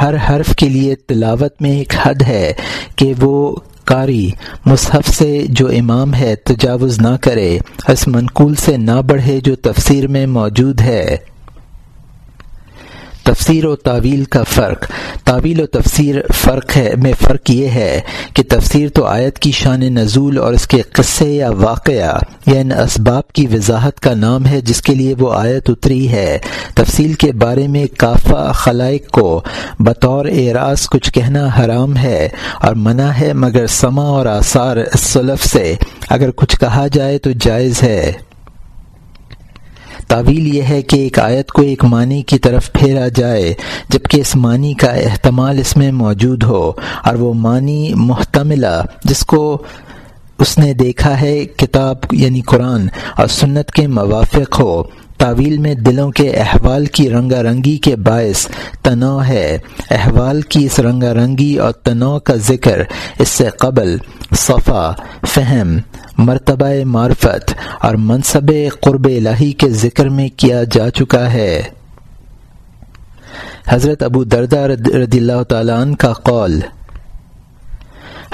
ہر حرف کے لیے تلاوت میں ایک حد ہے کہ وہ قاری، مصحف سے جو امام ہے تجاوز نہ کرے، اس منقول سے نہ بڑھے جو تفسیر میں موجود ہے۔ تفسیر و تعویل کا فرق۔ تعویل و تفسیر فرق ہے، میں فرق یہ ہے کہ تفسیر تو آیت کی شان نزول اور اس کے قصے یا واقعہ یا ان اسباب کی وضاحت کا نام ہے جس کے لیے وہ آیت اتری ہے۔ تفصیل کے بارے میں کافہ خلائق کو بطور اعراض کچھ کہنا حرام ہے اور منع ہے، مگر سما اور آثار سلف سے۔ اگر کچھ کہا جائے تو جائز ہے۔ تعویل یہ ہے کہ ایک آیت کو ایک معنی کی طرف پھیرا جائے، جبکہ اس معنی کا احتمال اس میں موجود ہو، اور وہ معنی محتملہ، جس کو اس نے دیکھا ہے کتاب یعنی قرآن، اور سنت کے موافق ہو۔ تعویل میں دلوں کے احوال کی رنگا رنگی کے باعث تنوع ہے۔ احوال کی اس رنگا رنگی اور تنوع کا ذکر اس سے قبل صفا، فہم، مرتبہ معرفت اور منصب قرب الہی کے ذکر میں کیا جا چکا ہے۔ حضرت ابو دردہ رضی اللہ تعالیٰ عنہ کا قول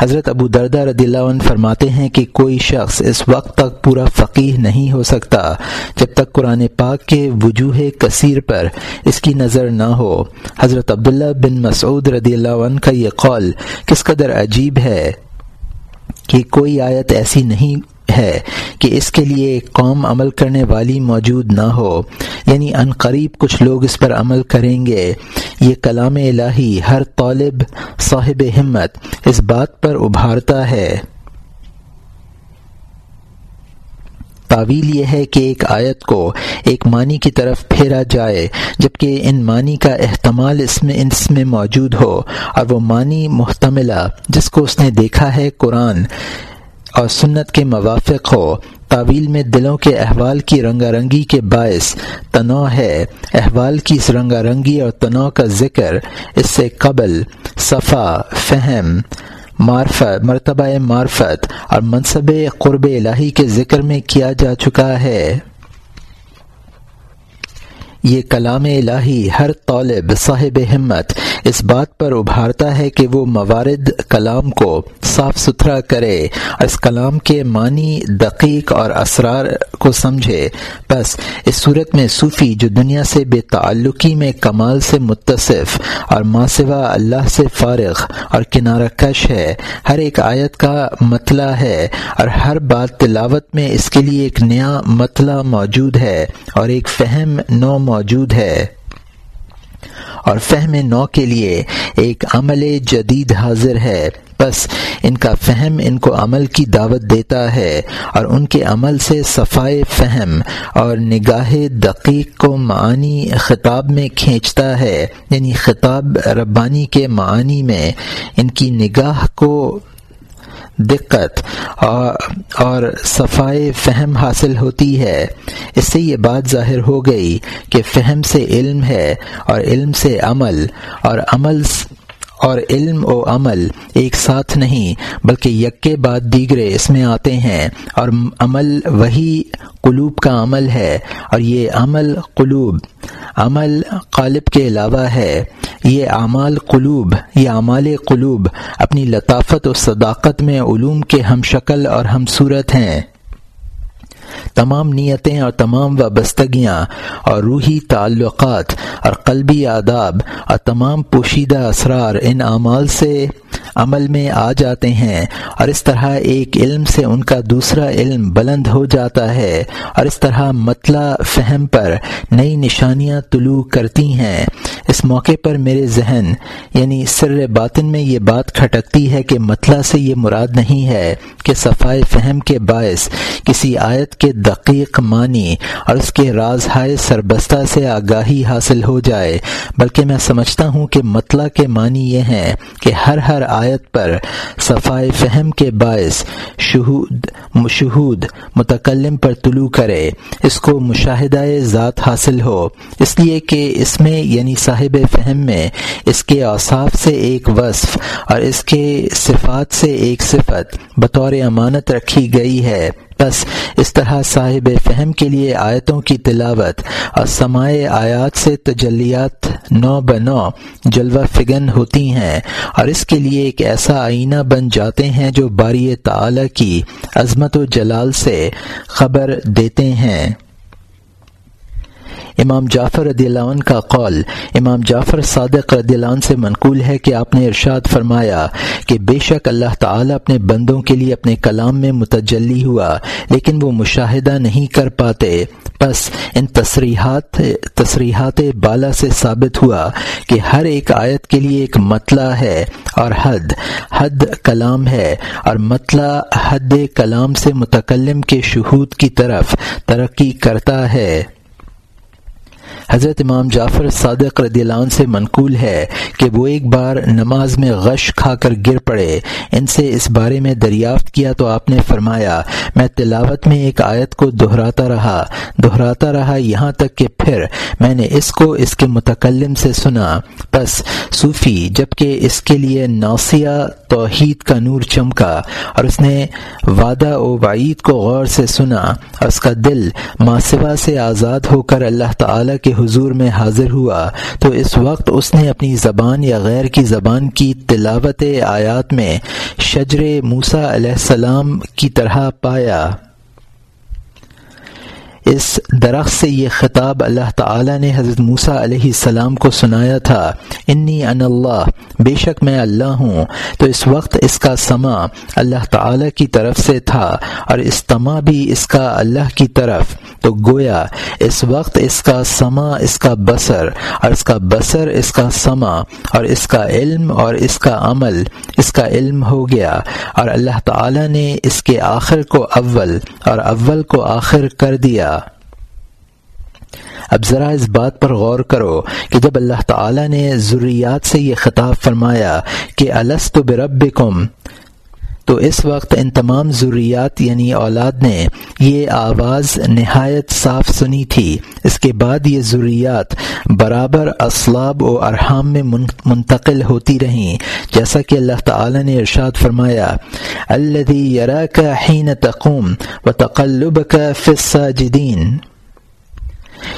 حضرت ابو دردہ رضی اللہ عنہ فرماتے ہیں کہ کوئی شخص اس وقت تک پورا فقیر نہیں ہو سکتا جب تک قرآن پاک کے وجوہ کثیر پر اس کی نظر نہ ہو۔ حضرت عبداللہ بن مسعود رضی اللہ عنہ کا یہ قول کس قدر عجیب ہے کہ کوئی آیت ایسی نہیں ہے کہ اس کے لیے ایک قوم عمل کرنے والی موجود نہ ہو۔ یعنی ان قریب کچھ لوگ اس پر عمل کریں گے۔ یہ کلام الہی ہر طالب صاحب ہمت اس بات پر ابھارتا ہے۔ تعویل یہ ہے کہ ایک آیت کو ایک معنی کی طرف پھیرا جائے، جبکہ ان معنی کا احتمال اس میں اس میں موجود ہو۔ اور وہ معنی محتملہ، جس کو اس نے دیکھا ہے قرآن۔ اور سنت کے موافق ہو۔ تعویل میں دلوں کے احوال کی رنگا رنگی کے باعث تنوع ہے۔ احوال کی اس رنگا رنگی اور تنوع کا ذکر، اس سے قبل صفا، فہم، معرفت، مرتبہ معرفت اور منصب قرب الہی کے ذکر میں کیا جا چکا ہے۔ یہ کلام الہی ہر طالب صاحب ہمت اس بات پر ابھارتا ہے کہ وہ موارد کلام کو صاف ستھرا کرے اور اس کلام کے معنی دقیق اور اسرار کو سمجھے۔ بس، اس صورت میں صوفی جو دنیا سے بے تعلقی میں کمال سے متصف اور ماسوا اللہ سے فارغ اور کنارہ کش ہے، ہر ایک آیت کا مطلع ہے اور ہر بات تلاوت میں اس کے لیے ایک نیا مطلع موجود ہے اور ایک فہم نو موجود ہے۔ اور فہم نو کے لیے ایک عمل جدید حاضر ہے۔ بس ان کا فہم ان کو عمل کی دعوت دیتا ہے اور ان کے عمل سے صفائے فہم اور نگاہ دقیق کو معانی خطاب میں کھینچتا ہے۔ یعنی خطاب ربانی کے معانی میں ان کی نگاہ کو دقت اور صفائے فہم حاصل ہوتی ہے۔ اس سے یہ بات ظاہر ہو گئی کہ فہم سے علم ہے اور علم سے عمل اور عمل اور علم و عمل ایک ساتھ نہیں، بلکہ یکے بعد دیگرے اس میں آتے ہیں، اور عمل وہی قلوب کا عمل ہے، اور یہ عمل قلوب، عمل قالب کے علاوہ ہے۔ یہ اعمال قلوب، یہ اعمال قلوب، اپنی لطافت و صداقت میں علوم کے ہم شکل اور ہم صورت ہیں۔ تمام نیتیں اور تمام وابستگیاں اور روحی تعلقات اور قلبی آداب اور تمام پوشیدہ اسرار ان اعمال سے عمل میں آ جاتے ہیں اور اس طرح ایک علم سے ان کا دوسرا علم بلند ہو جاتا ہے اور اس طرح مطلع فہم پر نئی نشانیاں طلوع کرتی ہیں۔ اس موقع پر میرے ذہن یعنی سر باطن میں یہ بات کھٹکتی ہے کہ مطلع سے یہ مراد نہیں ہے کہ صفائی فہم کے باعث کسی آیت کے دقیق معنی اور اس کے راز ہائے سربستہ سے آگاہی حاصل ہو جائے، بلکہ میں سمجھتا ہوں کہ مطلع کے معنی یہ ہیں کہ ہر ہر آیت پر صفائے فہم کے باعث شہود مشہود متکلم پر طلوع کرے، اس کو مشاہدہ ذات حاصل ہو۔ اس لیے کہ اس میں یعنی صاحب فہم میں، اس کے اوصاف سے ایک وصف اور اس کے صفات سے ایک صفت بطور امانت رکھی گئی ہے۔ بس اس طرح صاحب فہم کے لیے آیتوں کی تلاوت اور سمائے آیات سے تجلیات نو بنو جلوہ فگن ہوتی ہیں اور اس کے لیے ایک ایسا آئینہ بن جاتے ہیں جو باری تعالی کی عظمت و جلال سے خبر دیتے ہیں۔ امام جعفر رضی اللہ عنہ کا قول، امام جعفر صادق رضی اللہ عنہ سے منقول ہے کہ آپ نے ارشاد فرمایا کہ بے شک اللہ تعالیٰ اپنے بندوں کے لیے اپنے کلام میں متجلی ہوا، لیکن وہ مشاہدہ نہیں کر پاتے۔ بس ان تصریحات تصریحات بالا سے ثابت ہوا کہ ہر ایک آیت کے لیے ایک مطلع ہے اور حد حد کلام ہے اور مطلع حد کلام سے متکلم کے شہود کی طرف ترقی کرتا ہے۔ حضرت امام جعفر صادق رضی اللہ عنہ سے منقول ہے کہ وہ ایک بار نماز میں غش کھا کر گر پڑے۔ ان سے اس بارے میں دریافت کیا تو آپ نے فرمایا، میں تلاوت میں ایک آیت کو دہراتا رہا دہراتا رہا یہاں تک کہ پھر میں نے اس کو اس کے متکلم سے سنا۔ بس صوفی جبکہ اس کے لیے نوسیہ توحید کا نور چمکا اور اس نے وعدہ و وعید کو غور سے سنا اور اس کا دل ماسوا سے آزاد ہو کر اللہ تعالی کے حضور میں حاضر ہوا تو اس وقت اس نے اپنی زبان یا غیر کی زبان کی تلاوت آیات میں شجر موسا علیہ السلام کی طرح پایا۔ اس درخت سے یہ خطاب اللہ تعالی نے حضرت موسیٰ علیہ السلام کو سنایا تھا۔ انی ان اللہ، بے شک میں اللہ ہوں۔ تو اس وقت اس کا سما اللہ تعالی کی طرف سے تھا اور استما بھی اس کا اللہ کی طرف۔ تو گویا اس وقت اس کا سما، اس کا بسر اور اس کا بسر اس کا سما اور اس کا علم اور اس کا عمل، اس کا علم ہو گیا۔ اور اللہ تعالی نے اس کے آخر کو اول اور اول کو آخر کر دیا۔ اب ذرا اس بات پر غور کرو کہ جب اللہ تعالی نے ضروریات سے یہ خطاب فرمایا کہ السط برب تو اس وقت ان تمام ضروریات یعنی اولاد نے یہ آواز نہایت صاف سنی تھی۔ اس کے بعد یہ ضروریات برابر اسلاب و ارحام میں منتقل ہوتی رہیں۔ جیسا کہ اللہ تعالی نے ارشاد فرمایا الدی یرا کا حین تقوم و تقلب کا فصہ جدین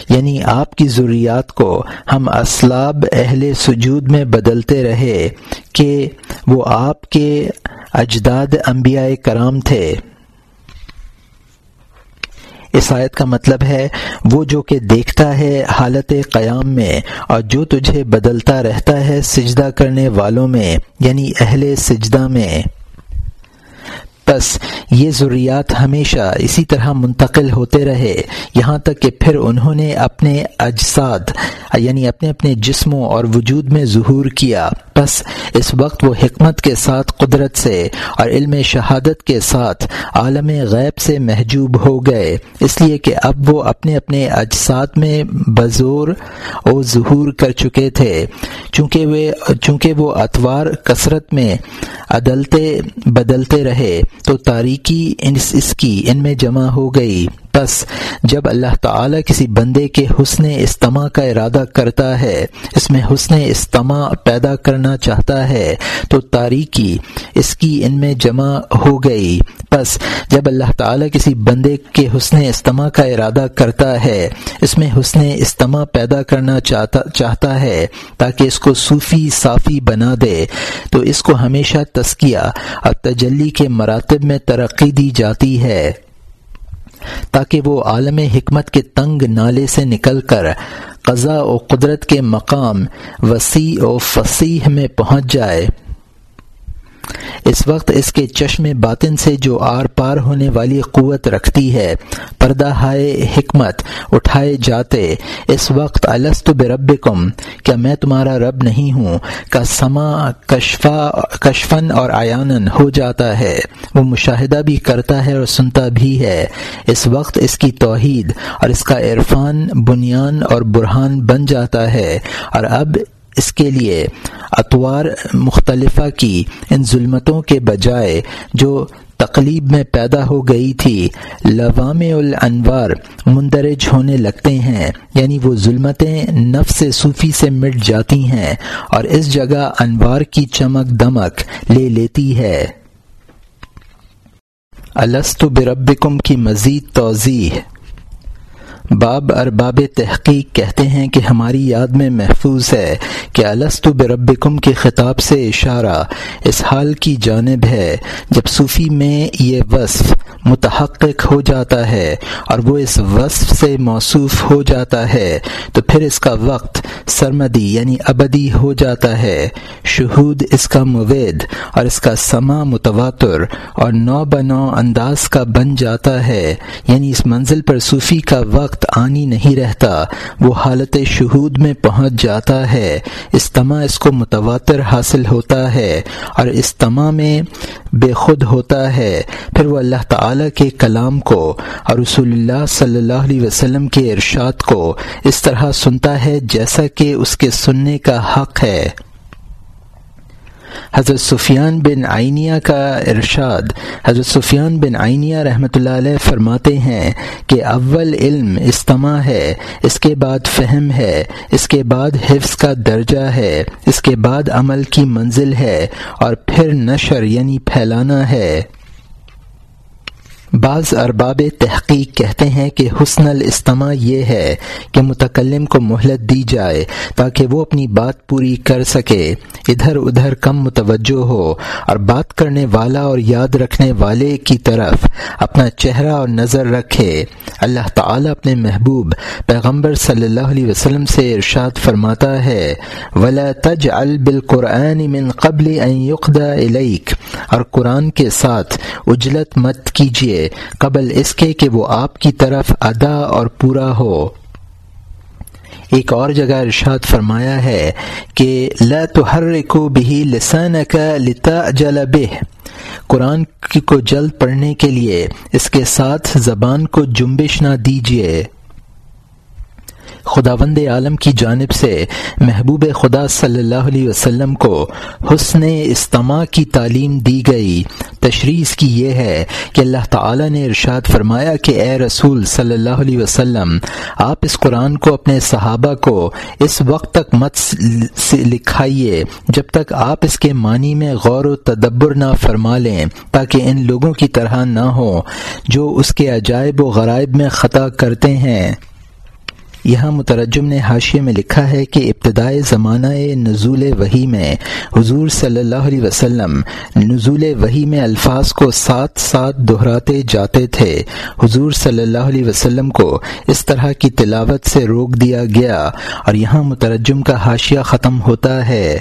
یعنی آپ کی ضروریات کو ہم اسلاب اہل سجود میں بدلتے رہے کہ وہ آپ کے اجداد انبیاء کرام تھے۔ اس آیت کا مطلب ہے، وہ جو کہ دیکھتا ہے حالت قیام میں اور جو تجھے بدلتا رہتا ہے سجدہ کرنے والوں میں یعنی اہل سجدہ میں۔ بس یہ ضروریات ہمیشہ اسی طرح منتقل ہوتے رہے، یہاں تک کہ پھر انہوں نے اپنے اجساد یعنی اپنے اپنے جسموں اور وجود میں ظہور کیا۔ بس اس وقت وہ حکمت کے ساتھ قدرت سے اور علم شہادت کے ساتھ عالم غیب سے محجوب ہو گئے۔ اس لیے کہ اب وہ اپنے اپنے اجساد میں بزور و ظہور کر چکے تھے۔ چونکہ وہ چونکہ وہ اتوار کثرت میں عدلتے بدلتے رہے، تو تاریکی اس کی ان میں جمع ہو گئی۔ بس جب اللہ تعالی کسی بندے کے حسن استماع کا ارادہ کرتا ہے، اس میں حسن استماع پیدا کرنا چاہتا ہے، تو تاریکی اس کی ان میں جمع ہو گئی۔ بس جب اللہ تعالی کسی بندے کے حسن استماع کا ارادہ کرتا ہے، اس میں حسن استماع پیدا کرنا چاہتا چاہتا ہے تاکہ اس کو صوفی صافی بنا دے۔ تو اس کو ہمیشہ تسکیہ اور تجلی کے مراتب میں ترقی دی جاتی ہے۔ تاکہ وہ عالم حکمت کے تنگ نالے سے نکل کر قضاء و قدرت کے مقام وسیع و فصیح میں پہنچ جائے۔ اس وقت اس کے چشم باطن سے جو آر پار ہونے والی قوت رکھتی ہے، پردہ ہائے حکمت، اٹھائے جاتے، اس وقت السط برب کیا میں تمہارا رب نہیں ہوں، کا سما کشفا، کشفن اور آیانن ہو جاتا ہے۔ وہ مشاہدہ بھی کرتا ہے اور سنتا بھی ہے۔ اس وقت اس کی توحید اور اس کا عرفان، بنیان اور برہان بن جاتا ہے۔ اور اب اس کے لیے اطوار مختلفہ کی ان ظلمتوں کے بجائے جو تقلیب میں پیدا ہو گئی تھی لوام الانوار مندرج ہونے لگتے ہیں۔ یعنی وہ ظلمتیں نفس صوفی سے مٹ جاتی ہیں اور اس جگہ انوار کی چمک دمک لے لیتی ہے۔ السط بربکم کی مزید توضیح۔ باب ارباب تحقیق کہتے ہیں کہ ہماری یاد میں محفوظ ہے کہ السط بربکم کے خطاب سے اشارہ اس حال کی جانب ہے جب صوفی میں یہ وصف متحقق ہو جاتا ہے اور وہ اس وصف سے موصوف ہو جاتا ہے تو پھر اس کا وقت سرمدی یعنی ابدی ہو جاتا ہے۔ شہود اس کا موید اور اس کا سما متواتر اور نو بنو انداز کا بن جاتا ہے۔ یعنی اس منزل پر صوفی کا وقت آنی نہیں رہتا، وہ حالت شہود میں پہنچ جاتا ہے۔ استماع اس کو متواتر حاصل ہوتا ہے اور استماع میں بے خود ہوتا ہے۔ پھر وہ اللہ تعالی کے کلام کو اور رسول اللہ صلی اللہ علیہ وسلم کے ارشاد کو اس طرح سنتا ہے جیسا کہ اس کے سننے کا حق ہے۔ حضرت سفیان بن آئینیہ کا ارشاد حضرت سفیان بن آئینیہ رحمۃ اللہ علیہ فرماتے ہیں کہ اول علم استماع ہے، اس کے بعد فہم ہے، اس کے بعد حفظ کا درجہ ہے، اس کے بعد عمل کی منزل ہے، اور پھر نشر یعنی پھیلانا ہے۔ بعض ارباب تحقیق کہتے ہیں کہ حسن الاستماع یہ ہے کہ متکلم کو مہلت دی جائے تاکہ وہ اپنی بات پوری کر سکے۔ ادھر ادھر کم متوجہ ہو اور بات کرنے والا اور یاد رکھنے والے کی طرف اپنا چہرہ اور نظر رکھے۔ اللہ تعالی اپنے محبوب پیغمبر صلی اللہ علیہ وسلم سے ارشاد فرماتا ہے، ولا تج بالقرآن من قبل ان يقضى الیک اور قرآن کے ساتھ اجلت مت کیجیے قبل اس کے کہ وہ آپ کی طرف ادا اور پورا ہو۔ ایک اور جگہ ارشاد فرمایا ہے کہ لا تحرکو بھی لسانک لتا بہ۔ قرآن کو جلد پڑھنے کے لیے اس کے ساتھ زبان کو جنبش نہ دیجیے خداوند عالم کی جانب سے محبوب خدا صلی اللہ علیہ وسلم کو حسن استماع کی تعلیم دی گئی۔ تشریح کی یہ ہے کہ اللہ تعالی نے ارشاد فرمایا کہ اے رسول صلی اللہ علیہ وسلم، آپ اس قرآن کو اپنے صحابہ کو اس وقت تک مت لکھائیے جب تک آپ اس کے معنی میں غور و تدبر نہ فرما لیں، تاکہ ان لوگوں کی طرح نہ ہوں جو اس کے عجائب و غرائب میں خطا کرتے ہیں۔ یہاں مترجم نے حاشیے میں لکھا ہے کہ ابتدائے زمانہ نزول وہی میں حضور صلی اللہ علیہ وسلم نزول وہی میں الفاظ کو ساتھ ساتھ دہراتے جاتے تھے۔ حضور صلی اللہ علیہ وسلم کو اس طرح کی تلاوت سے روک دیا گیا اور یہاں مترجم کا حاشیہ ختم ہوتا ہے۔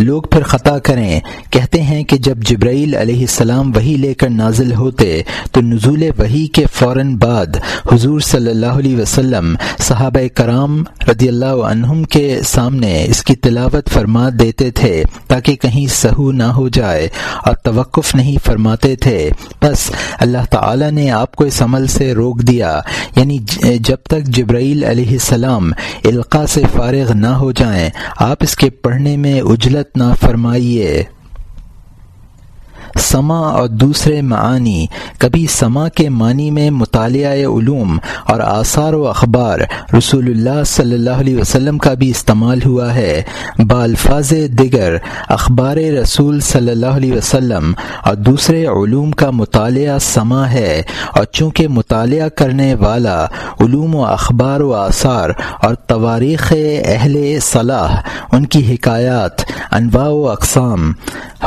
لوگ پھر خطا کریں۔ کہتے ہیں کہ جب جبرائیل علیہ السلام وہی لے کر نازل ہوتے، تو نزول وہی کے فوراً بعد حضور صلی اللہ علیہ وسلم، صحابہ کرام رضی اللہ عنہم کے سامنے اس کی تلاوت فرما دیتے تھے تاکہ کہیں سہو نہ ہو جائے اور توقف نہیں فرماتے تھے۔ بس اللہ تعالی نے آپ کو اس عمل سے روک دیا۔ یعنی جب تک جبرائیل علیہ السلام القاع سے فارغ نہ ہو جائیں، آپ اس کے پڑھنے میں اجلت نہ فرمائیے سما اور دوسرے معانی، کبھی سما کے معنی میں مطالعہ علوم اور آثار و اخبار رسول اللہ صلی اللہ علیہ وسلم کا بھی استعمال ہوا ہے۔ بالفاظ دیگر، اخبار رسول صلی اللہ علیہ وسلم اور دوسرے علوم کا مطالعہ سما ہے۔ اور چونکہ مطالعہ کرنے والا علوم و اخبار و آثار اور تواریخ اہل صلاح، ان کی حکایات، انواع و اقسام،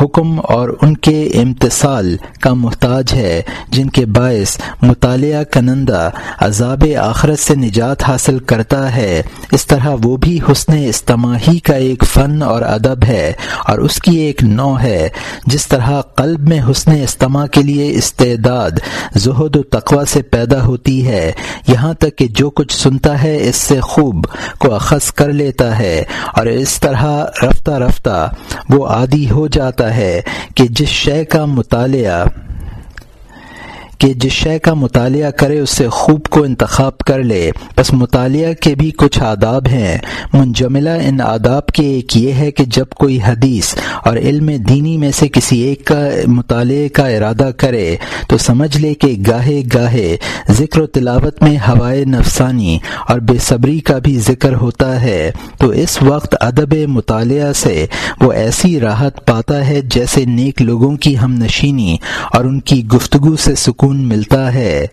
حکم اور ان کے امتصال کا محتاج ہے، جن کے باعث مطالعہ کنندہ عذاب آخرت سے نجات حاصل کرتا ہے۔ اس طرح وہ بھی حسن استماعی کا ایک فن اور ادب ہے اور اس کی ایک نو ہے۔ جس طرح قلب میں حسن استماع کے لیے استعداد، زہد و تقوا سے پیدا ہوتی ہے۔ یہاں تک کہ جو کچھ سنتا ہے، اس سے خوب کو اخذ کر لیتا ہے اور اس طرح رفتہ رفتہ وہ عادی ہو جاتا ہے کہ جس شے کا مطالعہ کہ جس شے کا مطالعہ کرے اس سے خوب کو انتخاب کر لے۔ بس مطالعہ کے بھی کچھ آداب ہیں۔ منجملہ ان آداب کے ایک یہ ہے کہ جب کوئی حدیث اور علم دینی میں سے کسی ایک کا مطالعے کا ارادہ کرے تو سمجھ لے کہ گاہے گاہے ذکر و تلاوت میں ہوائے نفسانی اور بے صبری کا بھی ذکر ہوتا ہے۔ تو اس وقت ادب مطالعہ سے وہ ایسی راحت پاتا ہے جیسے نیک لوگوں کی ہم نشینی اور ان کی گفتگو سے سکون ملتا ہے۔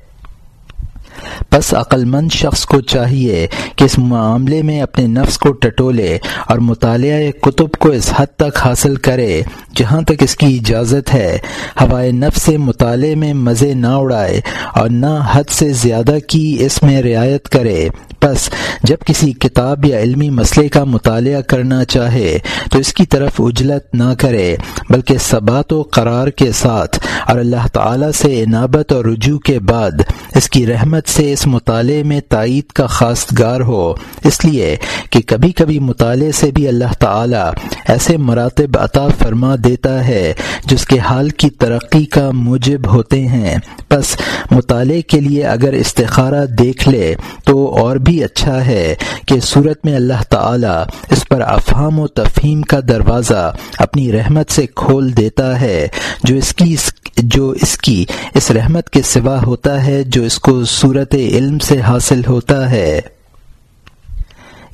بس عقلمند شخص کو چاہیے کہ اس معاملے میں اپنے نفس کو ٹٹولے اور مطالعہ کتب کو اس حد تک حاصل کرے جہاں تک اس کی اجازت ہے۔ ہوائے نفس سے مطالعے میں مزے نہ اڑائے اور نہ حد سے زیادہ کی اس میں رعایت کرے۔ بس جب کسی کتاب یا علمی مسئلے کا مطالعہ کرنا چاہے تو اس کی طرف اجلت نہ کرے، بلکہ ثبات و قرار کے ساتھ اور اللہ تعالی سے انابت اور رجوع کے بعد اس کی رحمت سے اس مطالعے میں تائید کا خاص گار ہو۔ اس لیے کہ کبھی کبھی مطالعے سے بھی اللہ تعالی ایسے مراتب عطا فرما دیتا ہے جس کے حال کی ترقی کا موجب ہوتے ہیں۔ بس مطالعے کے لیے اگر استخارہ دیکھ لے تو اور بھی اچھا ہے کہ صورت میں اللہ تعالی اس پر افہام و تفہیم کا دروازہ اپنی رحمت سے کھول دیتا ہے، جو اس کی جو اس کی اس رحمت کے سوا ہوتا ہے، جو اس کو صورت علم سے حاصل ہوتا ہے۔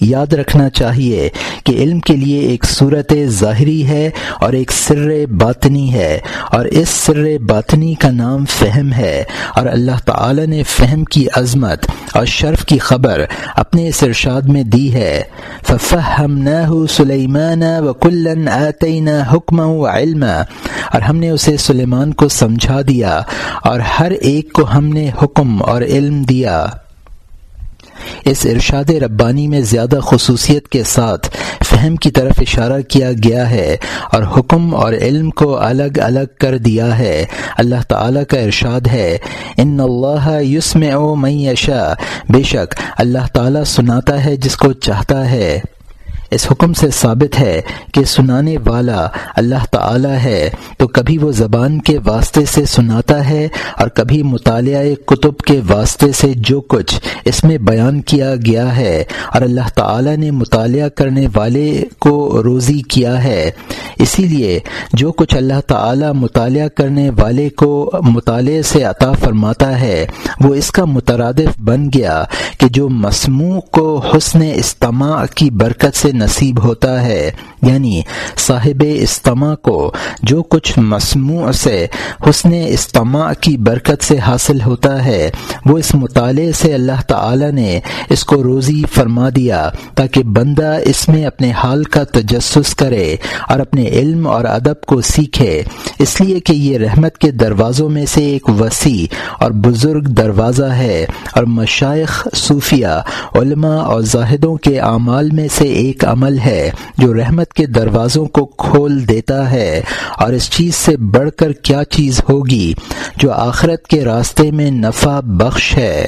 یاد رکھنا چاہیے کہ علم کے لیے ایک صورت ظاہری ہے اور ایک سر باطنی ہے اور اس سر باطنی کا نام فہم ہے اور اللہ تعالی نے فہم کی عظمت اور شرف کی خبر اپنے اس ارشاد میں دی ہے۔ فہم نہ سلیمان و کلن حکم و علم اور ہم نے اسے سلیمان کو سمجھا دیا اور ہر ایک کو ہم نے حکم اور علم دیا۔ اس ارشاد ربانی میں زیادہ خصوصیت کے ساتھ فہم کی طرف اشارہ کیا گیا ہے اور حکم اور علم کو الگ الگ کر دیا ہے۔ اللہ تعالی کا ارشاد ہے، ان اللہ یسم او میشا بے شک اللہ تعالیٰ سناتا ہے جس کو چاہتا ہے۔ اس حکم سے ثابت ہے کہ سنانے والا اللہ تعالی ہے، تو کبھی وہ زبان کے واسطے سے سناتا ہے اور کبھی مطالعہ کتب کے واسطے سے جو کچھ اس میں بیان کیا گیا ہے۔ اور اللہ تعالی نے مطالعہ کرنے والے کو روزی کیا ہے۔ اسی لیے جو کچھ اللہ تعالی مطالعہ کرنے والے کو مطالعے سے عطا فرماتا ہے، وہ اس کا مترادف بن گیا کہ جو مسموع کو حسن استماع کی برکت سے نصیب ہوتا ہے۔ یعنی صاحب استماع کو جو کچھ مسموع سے، حسن استماع کی برکت سے حاصل ہوتا ہے، وہ اس مطالعے سے اللہ تعالی نے اس کو روزی فرما دیا تاکہ بندہ اس میں اپنے حال کا تجسس کرے اور اپنے علم اور ادب کو سیکھے۔ اس لیے کہ یہ رحمت کے دروازوں میں سے ایک وسیع اور بزرگ دروازہ ہے اور مشائق صوفیہ علماء اور زاہدوں کے اعمال میں سے ایک عمل ہے جو رحمت کے دروازوں کو کھول دیتا ہے اور اس چیز سے بڑھ کر کیا چیز ہوگی جو آخرت کے راستے میں نفع بخش ہے؟